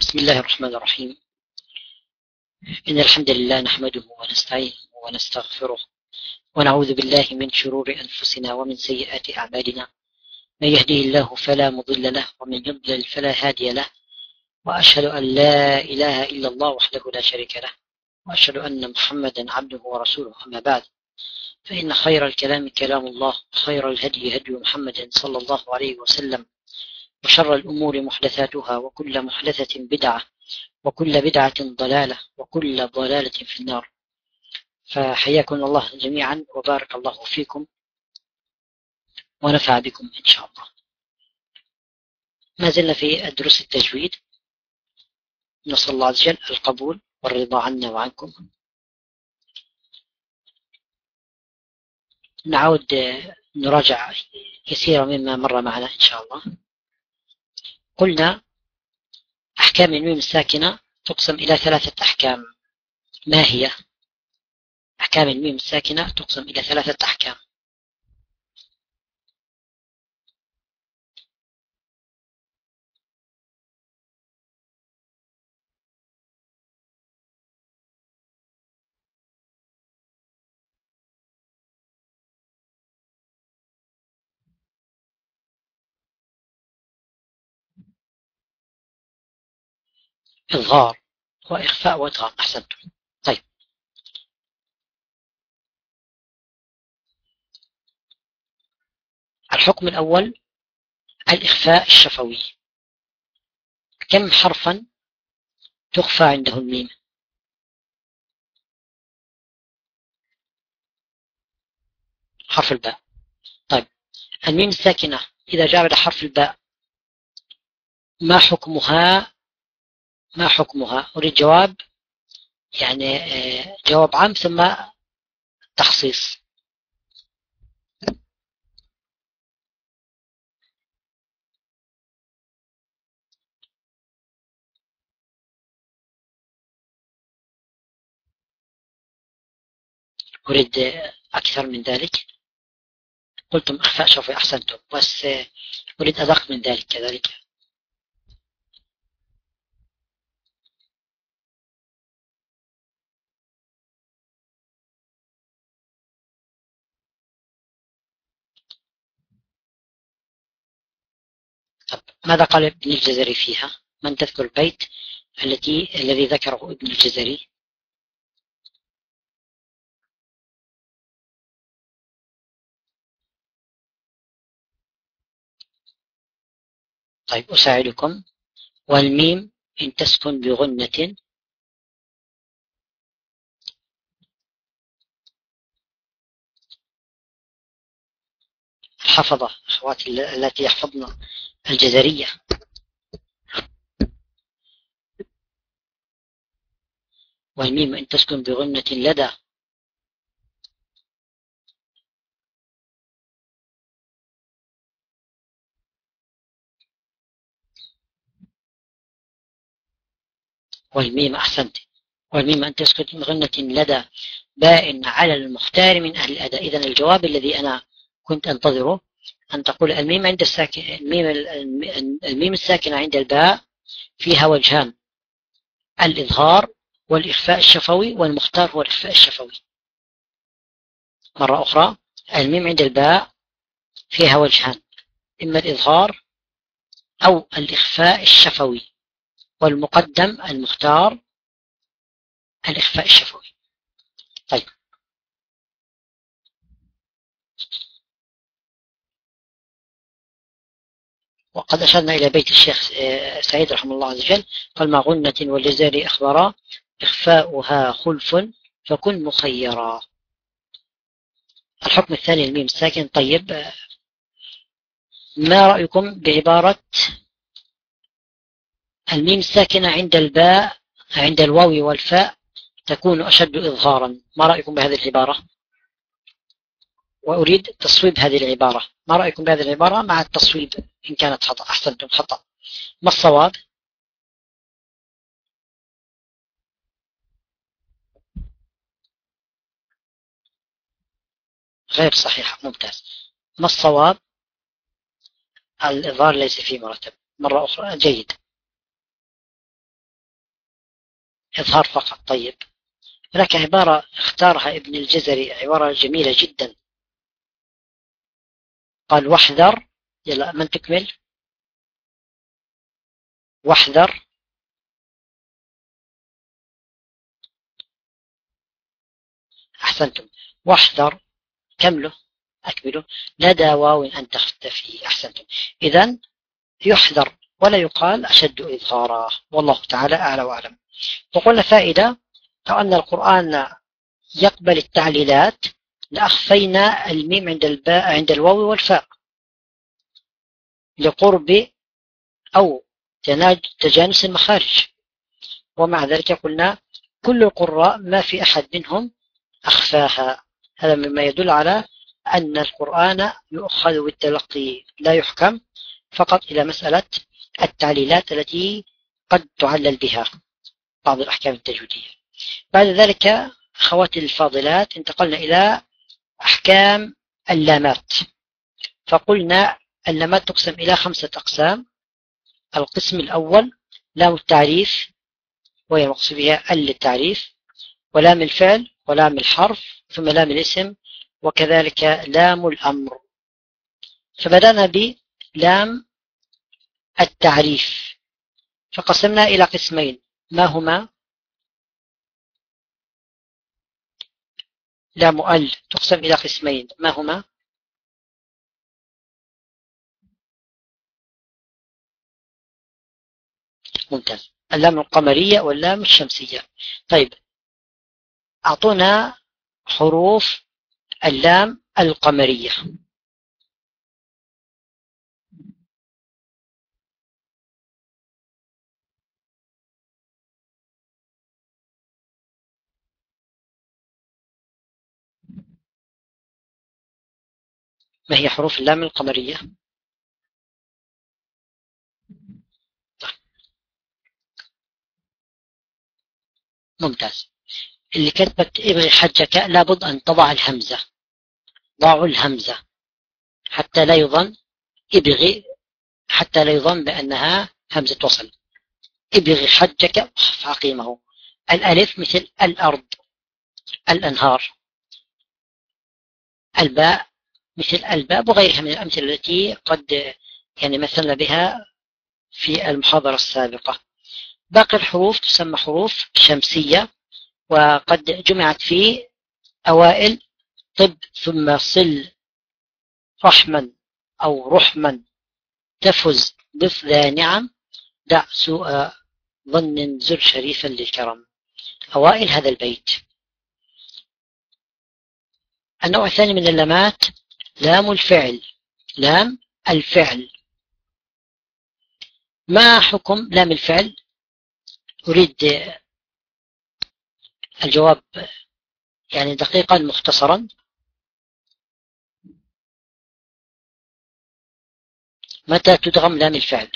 بسم الله الرحمن الرحيم. إن الحمد لله نحمده ونستعينه ونستغفره ونعوذ بالله من شرور أنفسنا ومن سيئات أعمالنا. من يهده الله فلا مضل له ومن يضلل فلا هادي له. وأشهد أن لا إله إلا الله وحده لا شريك له. وأشهد أن محمدا عبده ورسوله. أما بعد فإن خير الكلام كلام الله وخير الهدي هدي محمد صلى الله عليه وسلم. وشر الأمور محدثاتها وكل محدثة بدعة وكل بدعة ضلالة وكل ضلالة في النار. فحياكم الله جميعا وبارك الله فيكم ونفع بكم إن شاء الله. ما زلنا في دروس التجويد. نسأل الله عز وجل القبول والرضا عنا وعنكم. نعود نراجع كثيرا مما مر معنا إن شاء الله. قلنا أحكام الميم الساكنة تقسم إلى ثلاثة أحكام ما هي؟ أحكام الميم الساكنة تقسم إلى ثلاثة أحكام إظهار وإخفاء وإدغام أحسنتم. طيب. الحكم الأول الإخفاء الشفوي. كم حرفا تخفى عنده الميم؟ حرف الباء. طيب. الميم الساكنة إذا جاء بعد حرف الباء ما حكمها؟ ما حكمها؟ أريد جواب يعني آه، جواب عام ثم تخصيص. أريد أكثر من ذلك. قلتم أخفاء شوفي أحسنتم بس آه، أريد أدق من ذلك كذلك طب ماذا قال ابن الجزري فيها؟ من تذكر البيت التي الذي ذكره ابن الجزري؟ طيب أساعدكم. والميم إن تسكن بغنة الحفظة أخواتي التي يحفظن الجزرية. والميم إن تسكن بغنة لدى. والميم أحسنت. والميم أن تسكن بغنة لدى. باء على المختار من أهل الأداء. إذا الجواب الذي أنا كنت أنتظره أن تقول الميم عند الساكن الميم الميم الساكنة عند الباء فيها وجهان الإظهار والإخفاء الشفوي والمختار هو الإخفاء الشفوي. مرة أخرى الميم عند الباء فيها وجهان إما الإظهار أو الإخفاء الشفوي والمقدم المختار الإخفاء الشفوي. طيب. وقد أشرنا إلى بيت الشيخ آه، سعيد رحمه الله عز وجل قال ما غنة والجزار أخبرا إخفاؤها خلف فكن مخيرا. الحكم الثاني الميم الساكن. طيب ما رأيكم بعبارة الميم الساكنة عند الباء عند الواو والفاء تكون أشد إظهارا؟ ما رأيكم بهذه العبارة؟ وأريد تصويب هذه العبارة. ما رأيكم بهذه العبارة؟ مع التصويب إن كانت خطأ. أحسنتم خطأ. ما الصواب؟ غير صحيحة ممتاز. ما الصواب؟ الإظهار ليس فيه مرتب. مرة أخرى جيد. إظهار فقط طيب. هناك عبارة اختارها ابن الجزري عبارة جميلة جدا. قال واحذر. يلا من تكمل؟ واحذر. أحسنتم. واحذر. كمله أكمله لدى واو أن تختفي أحسنتم. إذا يحذر ولا يقال أشد إظهارا. والله تعالى أعلى وأعلم. وقلنا فائدة أن القرآن يقبل التعليلات لأخفينا الميم عند الباء عند الواو والفاء. لقرب أو تجانس المخارج. ومع ذلك قلنا كل القراء ما في أحد منهم أخفاها. هذا مما يدل على أن القرآن يؤخذ بالتلقي لا يحكم فقط إلى مسألة التعليلات التي قد تعلل بها بعض الأحكام التجويدية. بعد ذلك أخواتي الفاضلات انتقلنا إلى أحكام اللامات. فقلنا اللامات تقسم إلى خمسة أقسام. القسم الأول لام التعريف وهي مقصود بها التعريف ولام الفعل ولام الحرف ثم لام الاسم وكذلك لام الأمر. فبدأنا بلام التعريف. فقسمنا إلى قسمين. ما هما؟ لام ال تقسم إلى قسمين. ما هما؟ ممتاز. اللام القمرية واللام الشمسية. طيب. أعطونا حروف اللام القمرية. ما هي حروف اللام القمرية؟ ممتاز. اللي كتبت ابغي حجك لابد أن تضع الهمزة. ضعوا الهمزة. حتى لا يظن ابغي حتى لا يظن بأنها همزة وصل. ابغي حجك فأقيمه الألف مثل الأرض الأنهار الباء مثل الباب وغيرها من الأمثلة التي قد يعني مثلنا بها في المحاضرة السابقة. باقي الحروف تسمى حروف شمسية وقد جمعت في أوائل طب ثم صل رحما أو رحما تفز ضف ذا نعم دع سوء ظن زر شريفا للكرم. أوائل هذا البيت. النوع الثاني من اللمات لام الفعل. لام الفعل. ما حكم لام الفعل؟ أريد الجواب يعني دقيقا مختصرا. متى تدغم لام الفعل؟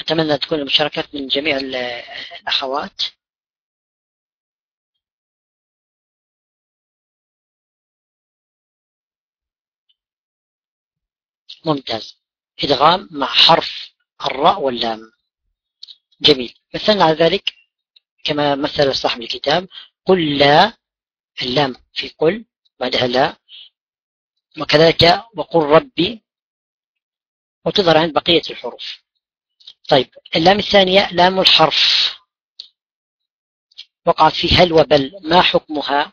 أتمنى تكون المشاركات من جميع الأخوات. ممتاز. إدغام مع حرف الراء واللام. جميل. مثلنا على ذلك كما مثل صاحب الكتاب قل لا اللام في قل بعدها لا. وكذلك وقل ربي وتظهر عند بقية الحروف. طيب اللام الثانية لام الحرف. وقعت في هل وبل ما حكمها؟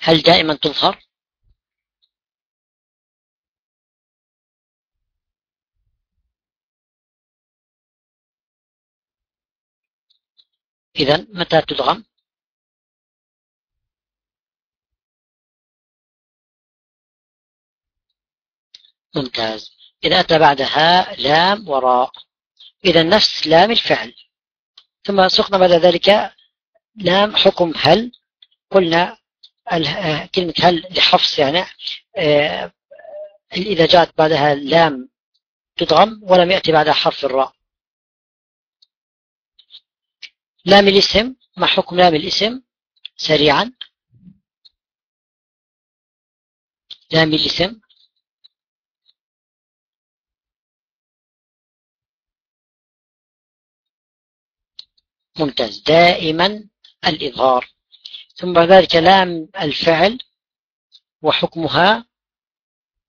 هل دائما تظهر؟ إذا متى تدغم؟ ممتاز. إذا أتى بعدها لام وراء. إذا نفس لام الفعل. ثم سقنا بعد ذلك لام حكم هل. قلنا آه، كلمة هل لحفص يعني آه، إذا جاءت بعدها لام تضغم ولم يأتي بعدها حرف الراء. لام الاسم ما حكم لام الاسم سريعا. لام الاسم ممتاز. دائما الإظهار. ثم بعد ذلك لام الفعل وحكمها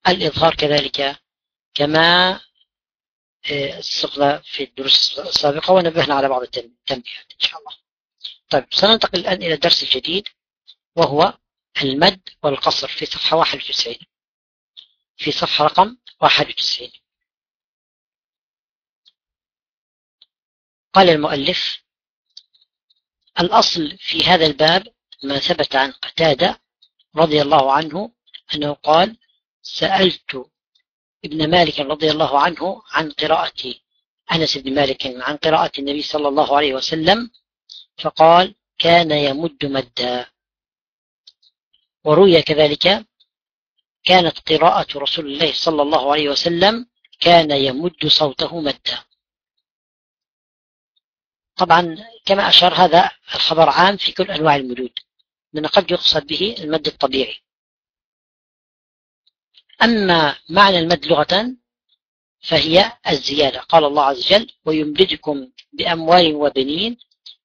الإظهار كذلك كما سقنا في الدروس السابقة ونبهنا على بعض التنبيهات إن شاء الله. طيب سننتقل الآن إلى الدرس الجديد وهو المد والقصر في صفحة 91 في صفحة رقم 91 قال المؤلف الأصل في هذا الباب ما ثبت عن قتادة رضي الله عنه أنه قال سألت ابن مالك رضي الله عنه عن قراءة أنس بن مالك عن قراءة النبي صلى الله عليه وسلم فقال كان يمد مدا. وروي كذلك كانت قراءة رسول الله صلى الله عليه وسلم كان يمد صوته مدا. طبعا كما أشار هذا الخبر عام في كل أنواع المدود لأن قد يقصد به المد الطبيعي. أما معنى المد لغة فهي الزيادة. قال الله عز وجل ويمددكم بأموال وبنين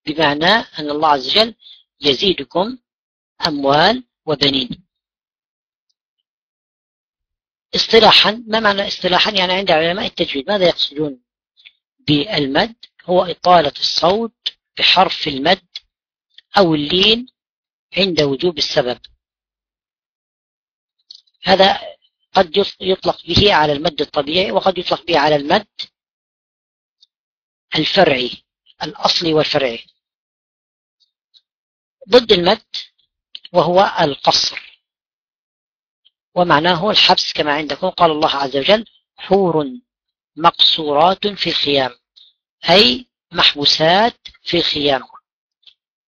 بمعنى أن الله عز وجل يزيدكم أموال وبنين. اصطلاحا ما معنى اصطلاحا؟ يعني عند علماء التجويد ماذا يقصدون بالمد؟ هو إطالة الصوت بحرف المد أو اللين عند وجوب السبب. هذا قد يطلق به على المد الطبيعي وقد يطلق به على المد الفرعي الأصلي والفرعي. ضد المد وهو القصر ومعناه الحبس كما عندكم. قال الله عز وجل حور مقصورات في خيام أي محبوسات في خيام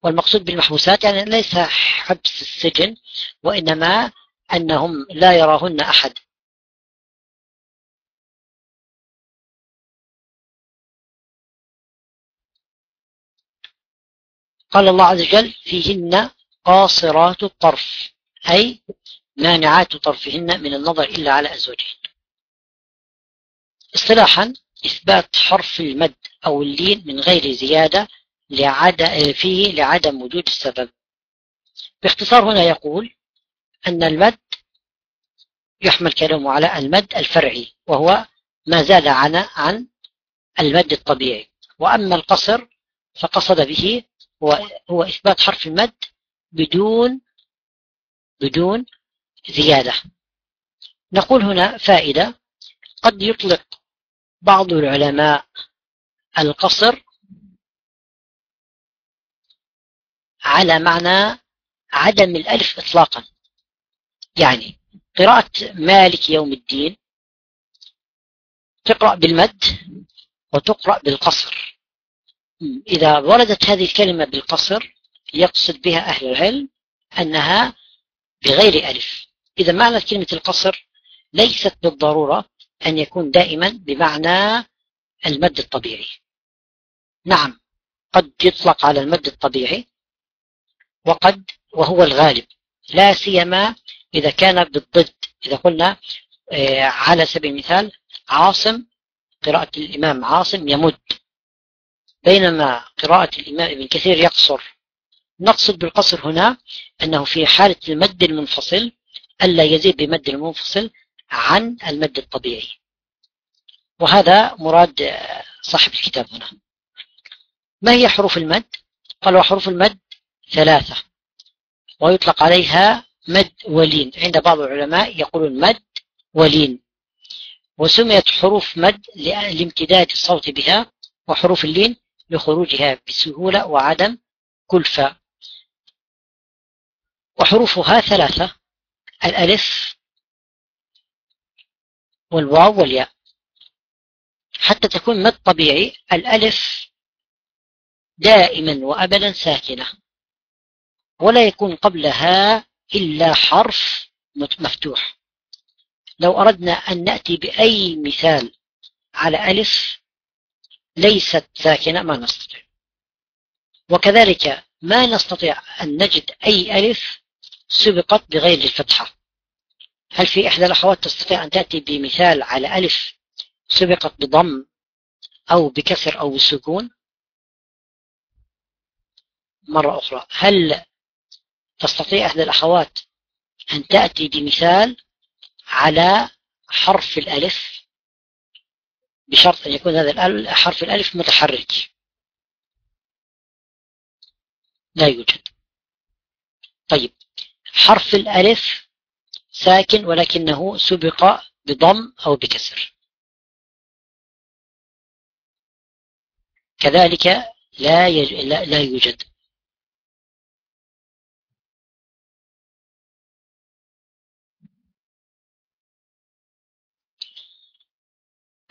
والمقصود بالمحبوسات يعني ليس حبس السجن وإنما أنهم لا يراهن أحد. قال الله عز وجل فيهن قاصرات الطرف أي مانعات طرفهن من النظر إلا على أزواجهن اصطلاحا إثبات حرف المد أو اللين من غير زيادة لعدم فيه لعدم وجود السبب. باختصار هنا يقول أن المد يحمل كلامه على المد الفرعي وهو ما زاد عن عن المد الطبيعي. وأما القصر فقصد به هو, هو إثبات حرف المد بدون بدون زيادة. نقول هنا فائدة. قد يطلق بعض العلماء القصر على معنى عدم الألف إطلاقا. يعني قراءة مالك يوم الدين تقرأ بالمد وتقرأ بالقصر. إذا وردت هذه الكلمة بالقصر يقصد بها أهل العلم أنها بغير ألف. إذا معنى كلمة القصر ليست بالضرورة أن يكون دائما بمعنى المد الطبيعي. نعم قد يطلق على المد الطبيعي وقد وهو الغالب لا سيما إذا كان بالضد إذا قلنا آه، على سبيل المثال عاصم قراءة الإمام عاصم يمد. بينما قراءة الإمام ابن كثير يقصر. نقصد بالقصر هنا أنه في حالة المد المنفصل ألا يزيد بمد المنفصل عن المد الطبيعي. وهذا مراد صاحب الكتاب هنا. ما هي حروف المد؟ قالوا حروف المد ثلاثة ويطلق عليها مد ولين. عند بعض العلماء يقولون مد ولين. وسميت حروف مد لامتداد الصوت بها وحروف اللين لخروجها بسهولة وعدم كلفة. وحروفها ثلاثة. الألف والواو والياء. حتى تكون مد طبيعي الألف دائما وأبدا ساكنة. ولا يكون قبلها إلا حرف مفتوح. لو أردنا أن نأتي بأي مثال على ألف ليست ساكنة ما نستطيع. وكذلك ما نستطيع أن نجد أي ألف سبقت بغير الفتحة. هل في إحدى الأخوات تستطيع أن تأتي بمثال على ألف سبقت بضم أو بكسر أو بسكون؟ مرة أخرى. هل تستطيع إحدى الأخوات أن تأتي بمثال على حرف الألف بشرط أن يكون هذا حرف الألف متحرك. لا يوجد. طيب حرف الألف ساكن ولكنه سبق بضم أو بكسر. كذلك لا, لا يوجد.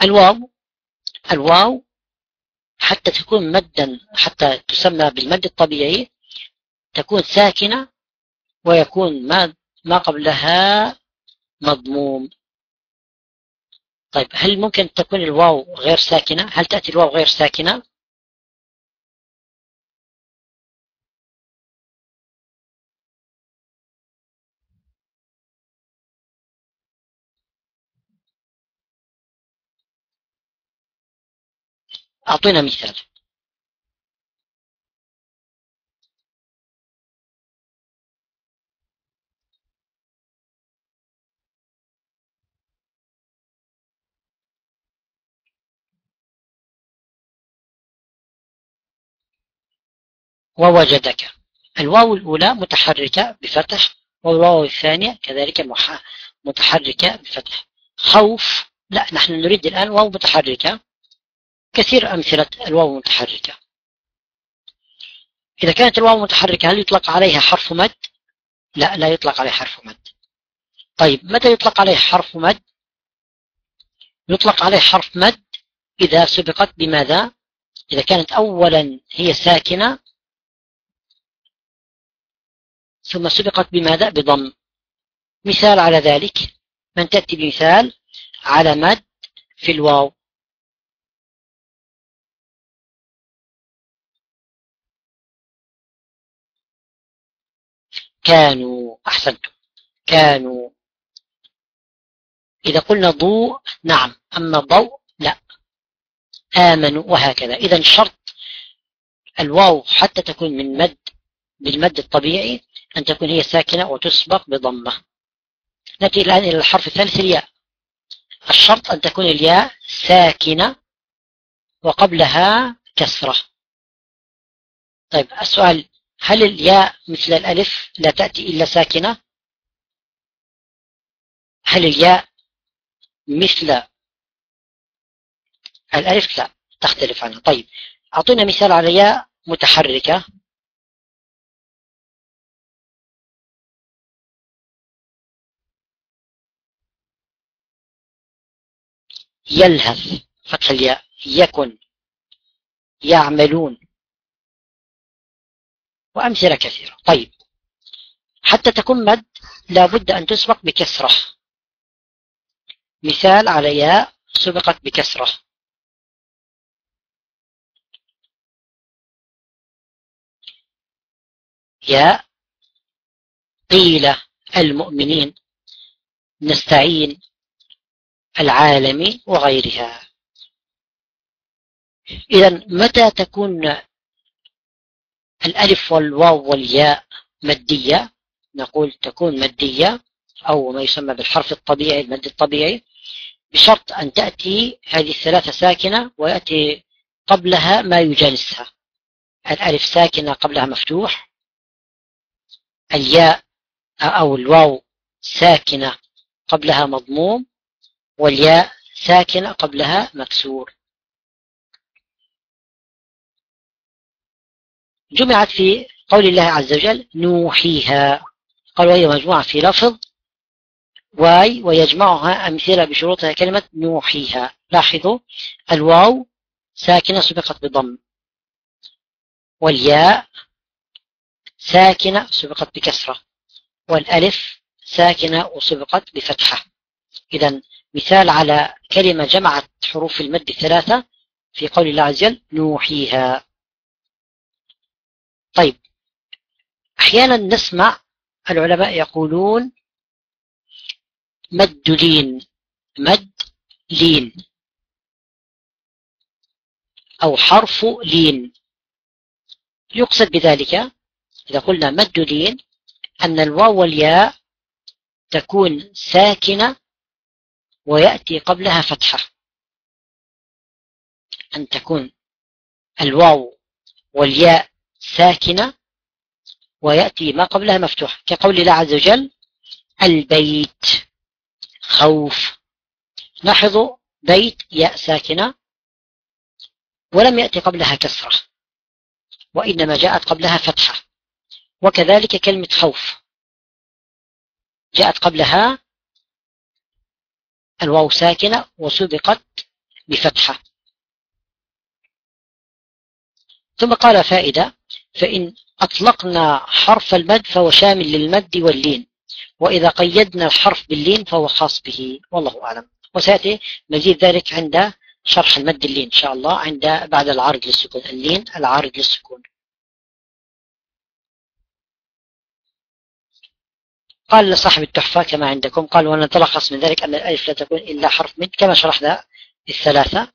الواو الواو حتى تكون مدا حتى تسمى بالمد الطبيعي تكون ساكنة ويكون ما ما قبلها مضموم. طيب هل ممكن تكون الواو غير ساكنة؟ هل تأتي الواو غير ساكنة؟ أعطينا مثال. ووجدك. الواو الأولى متحركة بفتح والواو الثانية كذلك متحركة بفتح. خوف. لا نحن نريد الآن واو متحركة. كثير أمثلة الواو متحركة. إذا كانت الواو متحركة هل يطلق عليها حرف مد؟ لا لا يطلق عليها حرف مد. طيب متى يطلق عليه حرف مد؟ يطلق عليه حرف مد إذا سبقت بماذا؟ إذا كانت أولا هي ساكنة ثم سبقت بماذا؟ بضم. مثال على ذلك من تأتي بمثال على مد في الواو. كانوا أحسنتم. كانوا. إذا قلنا ضوء نعم. أما ضوء لا. آمنوا وهكذا. إذا شرط الواو حتى تكون من مد بالمد الطبيعي أن تكون هي ساكنة وتسبق بضمة. نأتي الآن إلى الحرف الثالث الياء. الشرط أن تكون الياء ساكنة وقبلها كسرة. طيب السؤال هل الياء مثل الألف لا تأتي إلا ساكنة؟ هل الياء مثل الألف؟ لا تختلف عنها. طيب أعطينا مثال على ياء متحركة. يلهث فتح الياء يكن يعملون. وأمثلة كثيرة. طيب. حتى تكون مد لابد أن تسبق بكسرة. مثال على ياء سبقت بكسرة. ياء قيل المؤمنين نستعين العالم وغيرها. إذا متى تكون الألف والواو والياء مادية نقول تكون مادية أو ما يسمى بالحرف الطبيعي المد الطبيعي بشرط أن تأتي هذه الثلاثة ساكنة ويأتي قبلها ما يجانسها. الألف ساكنة قبلها مفتوح الياء أو الواو ساكنة قبلها مضموم والياء ساكنة قبلها مكسور. جمعت في قول الله عز وجل نوحيها. قال وهي مجموعة في لفظ واي ويجمعها أمثلة بشروطها كلمة نوحيها. لاحظوا الواو ساكنة سبقت بضم والياء ساكنة سبقت بكسرة والألف ساكنة وسبقت بفتحة. إذا مثال على كلمة جمعت حروف المد الثلاثة في قول الله عز وجل نوحيها. طيب أحيانا نسمع العلماء يقولون مد لين مد لين أو حرف لين. يقصد بذلك إذا قلنا مد لين أن الواو والياء تكون ساكنة ويأتي قبلها فتحة. أن تكون الواو والياء ساكنة ويأتي ما قبلها مفتوح كقول الله عز وجل البيت خوف. لاحظوا بيت ياء ساكنة ولم يأتي قبلها كسرة وإنما جاءت قبلها فتحة وكذلك كلمة خوف جاءت قبلها الواو ساكنة وسبقت بفتحة. ثم قال فائدة فإن أطلقنا حرف المد فهو شامل للمد واللين. وإذا قيدنا الحرف باللين فهو خاص به. والله أعلم. وسيأتي مزيد ذلك عند شرح المد اللين إن شاء الله عند بعد العارض للسكون. اللين العارض للسكون. قال لصاحب التحفة كما عندكم قال ونتلخص من ذلك أن الألف لا تكون إلا حرف مد كما شرحنا الثلاثة.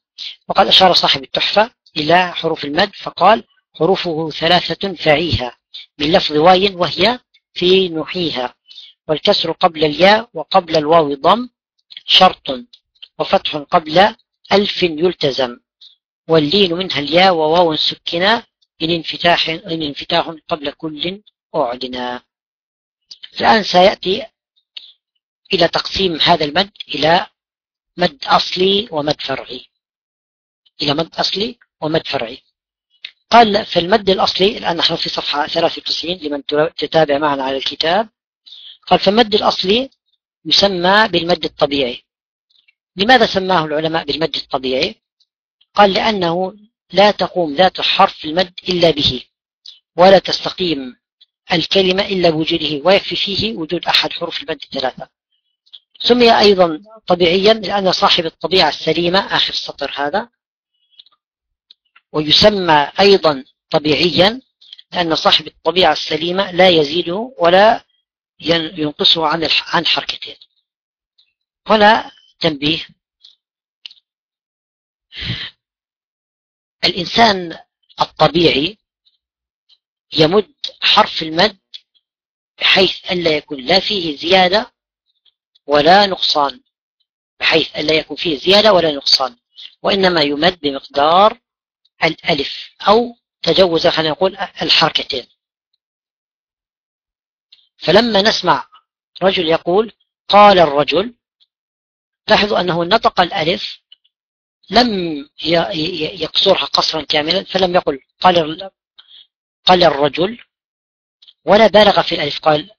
وقد أشار صاحب التحفة إلى حروف المد فقال حروفه ثلاثة فعيها من لفظ واي وهي في نحيها والكسر قبل الياء وقبل الواو ضم شرط وفتح قبل ألف يلتزم واللين منها الياء وواو سكنا إن انفتاح إن انفتاح قبل كل أعلنا. الآن سيأتي إلى تقسيم هذا المد إلى مد أصلي ومد فرعي. إلى مد أصلي ومد فرعي. قال في المد الأصلي الآن نحن في صفحة 93 لمن تتابع معنا على الكتاب. قال فالمد الأصلي يسمى بالمد الطبيعي. لماذا سماه العلماء بالمد الطبيعي؟ قال لأنه لا تقوم ذات حرف المد إلا به ولا تستقيم الكلمة إلا بوجوده ويكفي فيه وجود أحد حروف المد الثلاثة سمي أيضا طبيعيا لأن صاحب الطبيعة السليمة آخر السطر هذا. ويسمى أيضا طبيعيا لأن صاحب الطبيعة السليمة لا يزيده ولا ينقصه عن عن حركتين. هنا تنبيه. الإنسان الطبيعي يمد حرف المد بحيث ألا يكون لا فيه زيادة ولا نقصان. بحيث ألا يكون فيه زيادة ولا نقصان. وإنما يمد بمقدار الألف أو تجوز خلينا نقول الحركتين. فلما نسمع رجل يقول قال الرجل لاحظوا أنه نطق الألف لم يقصرها قصرا كاملا فلم يقل قال قال الرجل ولا بالغ في الألف قال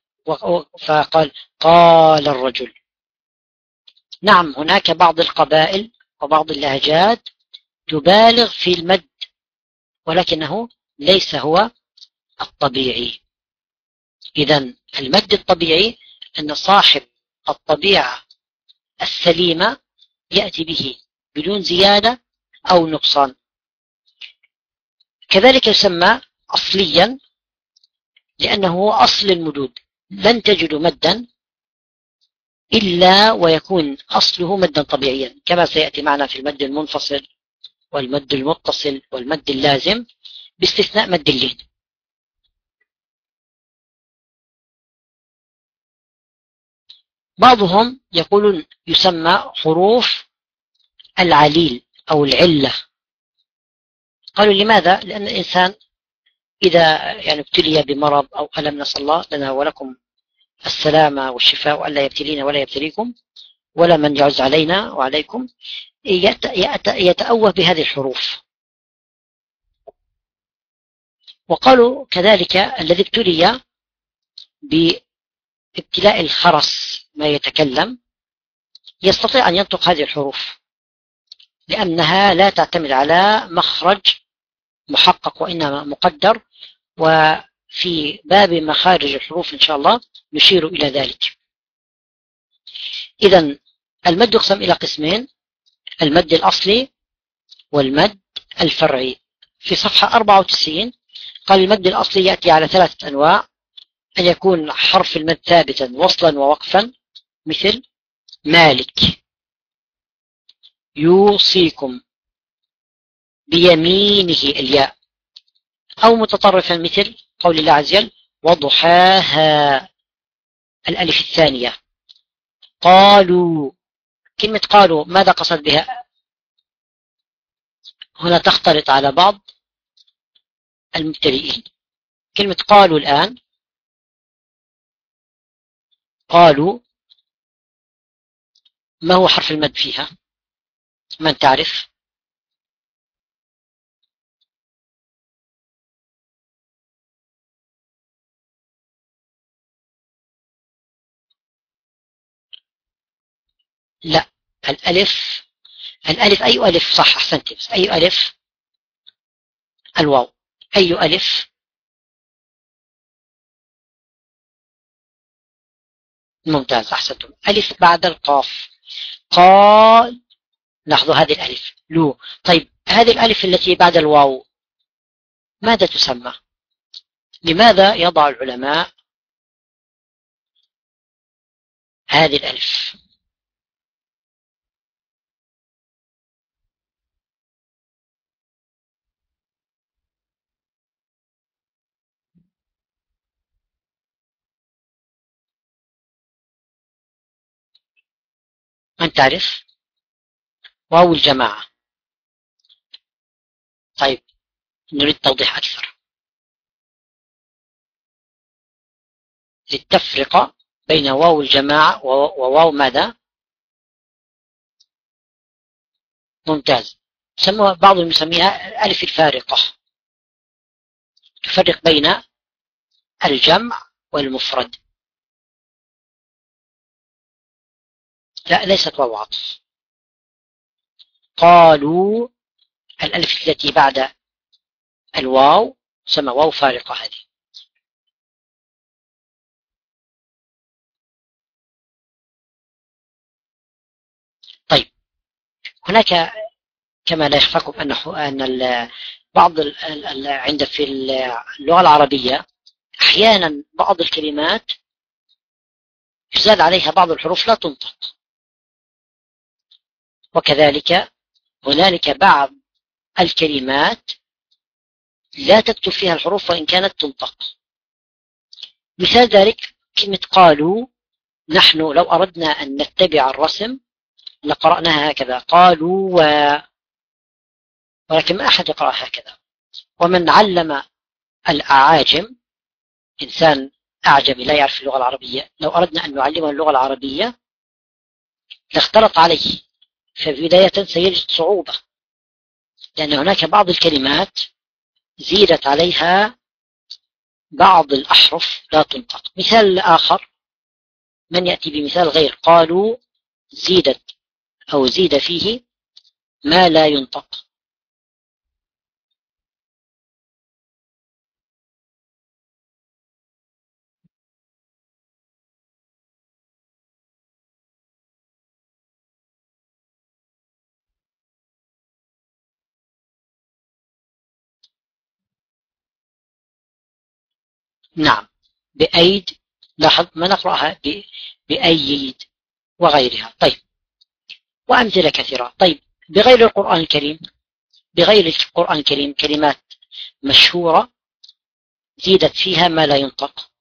فقال قال الرجل. نعم هناك بعض القبائل وبعض اللهجات تبالغ في المد ولكنه ليس هو الطبيعي. إذا المد الطبيعي أن صاحب الطبيعة السليمة يأتي به بدون زيادة أو نقصان. كذلك يسمى أصليا لأنه هو أصل المدود. لن تجد مدا إلا ويكون أصله مدا طبيعيا كما سيأتي معنا في المد المنفصل. والمد المتصل والمد اللازم باستثناء مد اللين بعضهم يقولون يسمى حروف العليل أو العلة. قالوا لماذا؟ لأن الإنسان إذا يعني ابتلي بمرض أو ألم نسأل الله لنا ولكم السلامة والشفاء وألا يبتلينا ولا يبتليكم ولا من يعز علينا وعليكم. يتأوه بهذه الحروف. وقالوا كذلك الذي ابتلي بابتلاء الخرس ما يتكلم يستطيع أن ينطق هذه الحروف لأنها لا تعتمد على مخرج محقق وإنما مقدر في باب مخارج الحروف إن شاء الله نشير إلى ذلك. إذا المد يقسم إلى قسمين. المد الأصلي والمد الفرعي. في صفحة 94 قال المد الأصلي يأتي على ثلاثة أنواع. أن يكون حرف المد ثابتا وصلا ووقفا. مثل مالك. يوصيكم بيمينه الياء. أو متطرفا مثل قول الله عز وجل وضحاها. الألف الثانية قالوا كلمة قالوا ماذا قصد بها؟ هنا تختلط على بعض المبتدئين. كلمة قالوا الآن قالوا ما هو حرف المد فيها؟ من تعرف؟ لا. الألف الألف أي ألف؟ صح أحسنت. أي ألف؟ الواو. أي ألف؟ ممتاز أحسنتم ألف بعد القاف. قال لاحظوا هذه الألف. لو. طيب هذه الألف التي بعد الواو ماذا تسمى؟ لماذا يضع العلماء هذه الألف؟ من تعرف؟ واو الجماعة. طيب نريد توضيح أكثر. للتفرقة بين واو الجماعة وواو ماذا؟ ممتاز. بعضهم يسميها ألف الفارقة. تفرق بين الجمع والمفرد. لا ليست واو عطف قالوا الألف التي بعد الواو سمى واو فارقة هذه. طيب هناك كما لا يخفاكم أن بعض عند في اللغة العربية أحيانا بعض الكلمات يزاد عليها بعض الحروف لا تنطق. وكذلك هنالك بعض الكلمات لا تكتب فيها الحروف وإن كانت تنطق. مثال ذلك كلمة قالوا نحن لو أردنا أن نتبع الرسم لقرأناها هكذا قالوا و ولكن ما أحد يقرأ هكذا. ومن علم الأعاجم إنسان أعجمي لا يعرف اللغة العربية لو أردنا أن نعلمه اللغة العربية لاختلط عليه. فبداية سيجد صعوبة. لأن هناك بعض الكلمات زيدت عليها بعض الأحرف لا تنطق. مثال آخر من يأتي بمثال غير؟ قالوا زيدت أو زيد فيه ما لا ينطق. نعم. بأيد لاحظ ما نقرأها بأيد وغيرها. طيب. وأمثلة كثيرة. طيب. بغير القرآن الكريم بغير القرآن الكريم كلمات مشهورة زيدت فيها ما لا ينطق.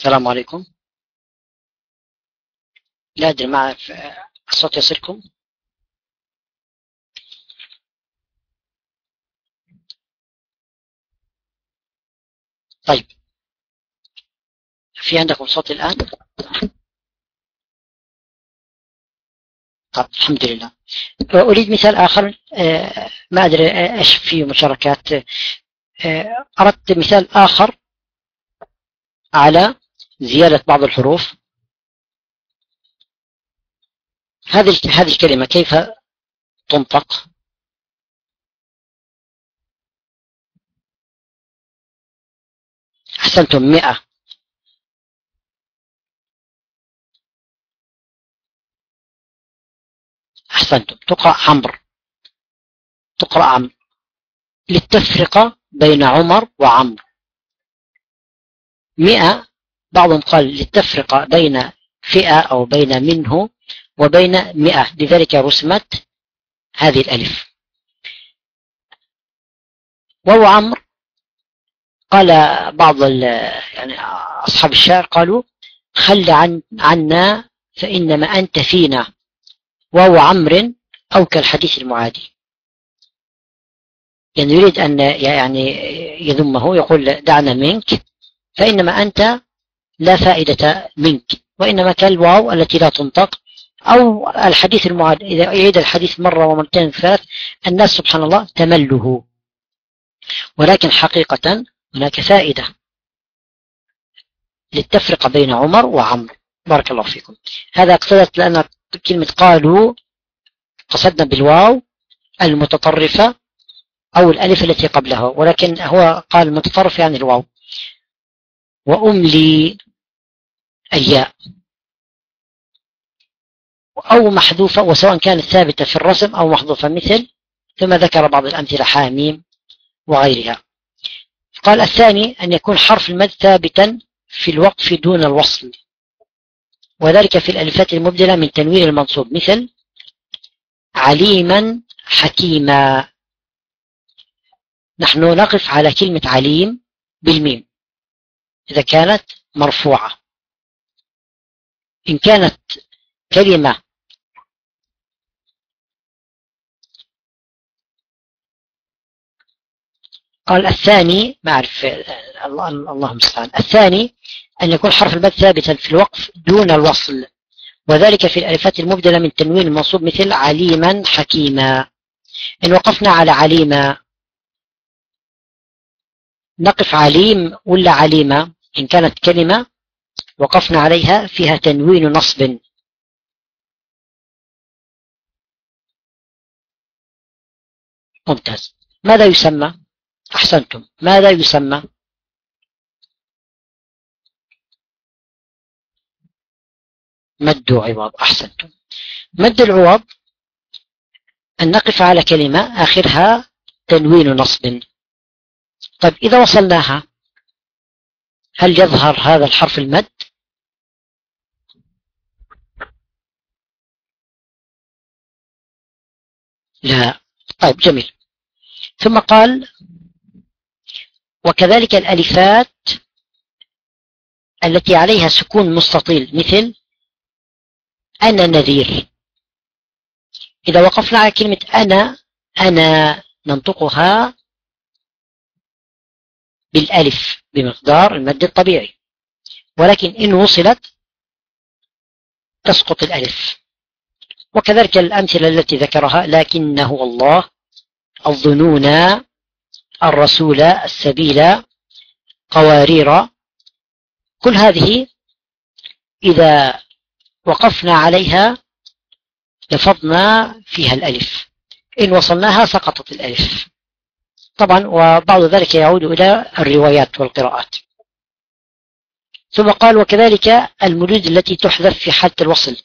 السلام عليكم. لا أدري ما الصوت يصلكم؟ طيب. في عندكم صوت الآن؟ طب الحمد لله. أريد مثال آخر آه، ما أدري إيش فيه مشاركات. آه، أردت مثال آخر على زيادة بعض الحروف. هذه الكلمة كيف تنطق؟ أحسنتم مئة. أحسنتم تقرأ عمرو تقرأ عمرو للتفرقة بين عمر وعمرو مئة بعضهم قال للتفرقة بين فئة أو بين منه وبين مئة. لذلك رسمت هذه الألف. وهو عمرو قال بعض يعني أصحاب الشعر قالوا خل عن عنا فإنما أنت فينا. وهو عمر أو كالحديث المعادي. يعني يريد أن يعني يذمه يقول دعنا منك فإنما أنت لا فائدة منك وإنما كالواو التي لا تنطق أو الحديث المعاد إذا يعيد الحديث مرة ومرتين ثلاث الناس سبحان الله تمله. ولكن حقيقة هناك فائدة للتفرقة بين عمر وعمر. بارك الله فيكم. هذا اقصدت لأن كلمة قالوا قصدنا بالواو المتطرفة أو الألف التي قبلها ولكن هو قال المتطرف يعني الواو. وأملي الياء أو محذوفة وسواء كانت ثابتة في الرسم أو محذوفة مثل ثم ذكر بعض الأمثلة حاميم وغيرها. قال الثاني أن يكون حرف المد ثابتا في الوقف دون الوصل وذلك في الألفات المبدلة من تنوين المنصوب مثل عليما حكيما. نحن نقف على كلمة عليم بالميم إذا كانت مرفوعة. إن كانت كلمة قال الثاني ما أعرف الله المستعان. الثاني أن يكون حرف الباء ثابتا في الوقف دون الوصل وذلك في الألفات المبدلة من تنوين المنصوب مثل عليما حكيما. إن وقفنا على عليما نقف عليم ولا عليمة؟ إن كانت كلمة وقفنا عليها فيها تنوين نصب. ممتاز. ماذا يسمى؟ أحسنتم. ماذا يسمى؟ مد عوض. أحسنتم. مد العوض أن نقف على كلمة آخرها تنوين نصب. طيب إذا وصلناها هل يظهر هذا الحرف المد؟ لا. طيب جميل. ثم قال وكذلك الألفات التي عليها سكون مستطيل مثل أنا نذير. إذا وقفنا على كلمة أنا أنا ننطقها بالألف بمقدار المد الطبيعي. ولكن إن وصلت تسقط الألف. وكذلك الأمثلة التي ذكرها لكنه الله الظنون الرسول السبيل قوارير. كل هذه إذا وقفنا عليها لفظنا فيها الألف. إن وصلناها سقطت الألف. طبعا وبعض ذلك يعود إلى الروايات والقراءات. ثم قال وكذلك المدود التي تحذف في حالة الوصل.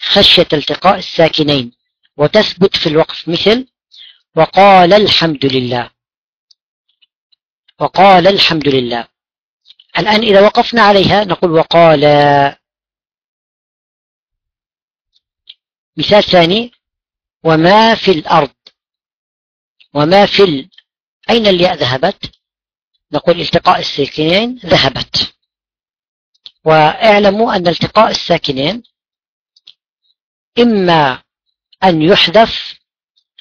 خشية التقاء الساكنين وتثبت في الوقف مثل وقال الحمد لله. وقال الحمد لله. الآن إذا وقفنا عليها نقول وقال. مثال ثاني. وما في الأرض. وما في ال... أين الياء ذهبت؟ نقول التقاء الساكنين ذهبت. وأعلموا أن التقاء الساكنين إما أن يحذف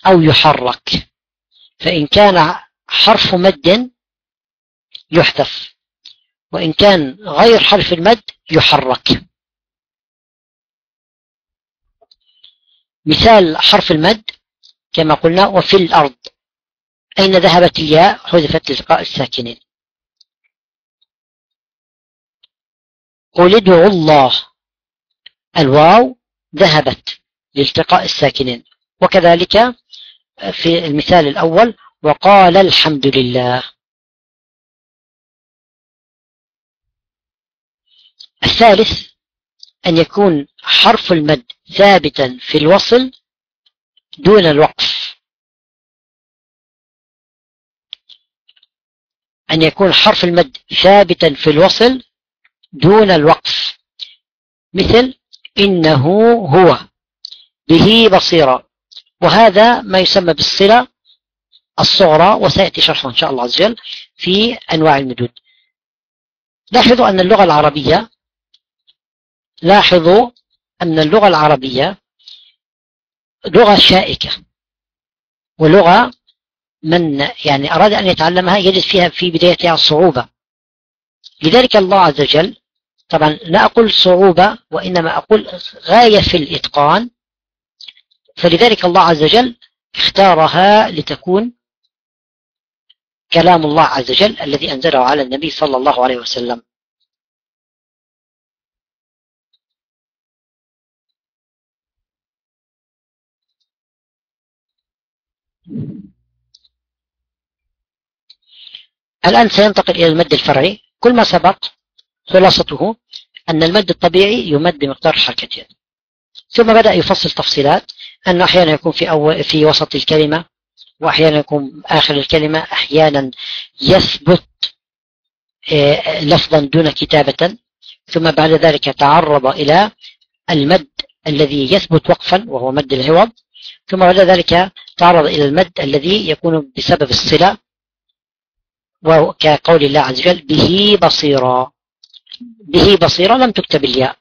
أو يحرك. فإن كان حرف مد يحذف وإن كان غير حرف المد يحرك. مثال حرف المد كما قلنا وفي الأرض. أين ذهبت الياء؟ حذفت لتقاء الساكنين. قل ادعوا الله. الواو ذهبت لالتقاء الساكنين. وكذلك في المثال الأول وقال الحمد لله. الثالث أن يكون حرف المد ثابتا في الوصل دون الوقف. أن يكون حرف المد ثابتا في الوصل دون الوقف. مثل إنه هو. به بصيرة. وهذا ما يسمى بالصلة الصغرى وسيأتي شرحه إن شاء الله عز وجل في أنواع المدود. لاحظوا أن اللغة العربية لاحظوا أن اللغة العربية لغة شائكة ولغة من يعني أراد أن يتعلمها يجد فيها في بدايتها صعوبة. لذلك الله عز وجل طبعا لا أقول صعوبة وإنما أقول غاية في الإتقان. فلذلك الله عز وجل اختارها لتكون كلام الله عز وجل الذي أنزله على النبي صلى الله عليه وسلم. الآن سينتقل إلى المد الفرعي. كل ما سبق خلاصته أن المد الطبيعي يمد بمقدار حركتين ثم بدأ يفصل تفصيلات أنه أحيانا يكون في, أول في وسط الكلمة وأحيانا يكون آخر الكلمة أحيانا يثبت آه، لفظا دون كتابة. ثم بعد ذلك تعرض إلى المد الذي يثبت وقفا وهو مد العوض ثم بعد ذلك تعرض إلى المد الذي يكون بسبب الصلة وكقول الله عز وجل به بصيرا. به بصيرا لم تكتب الياء.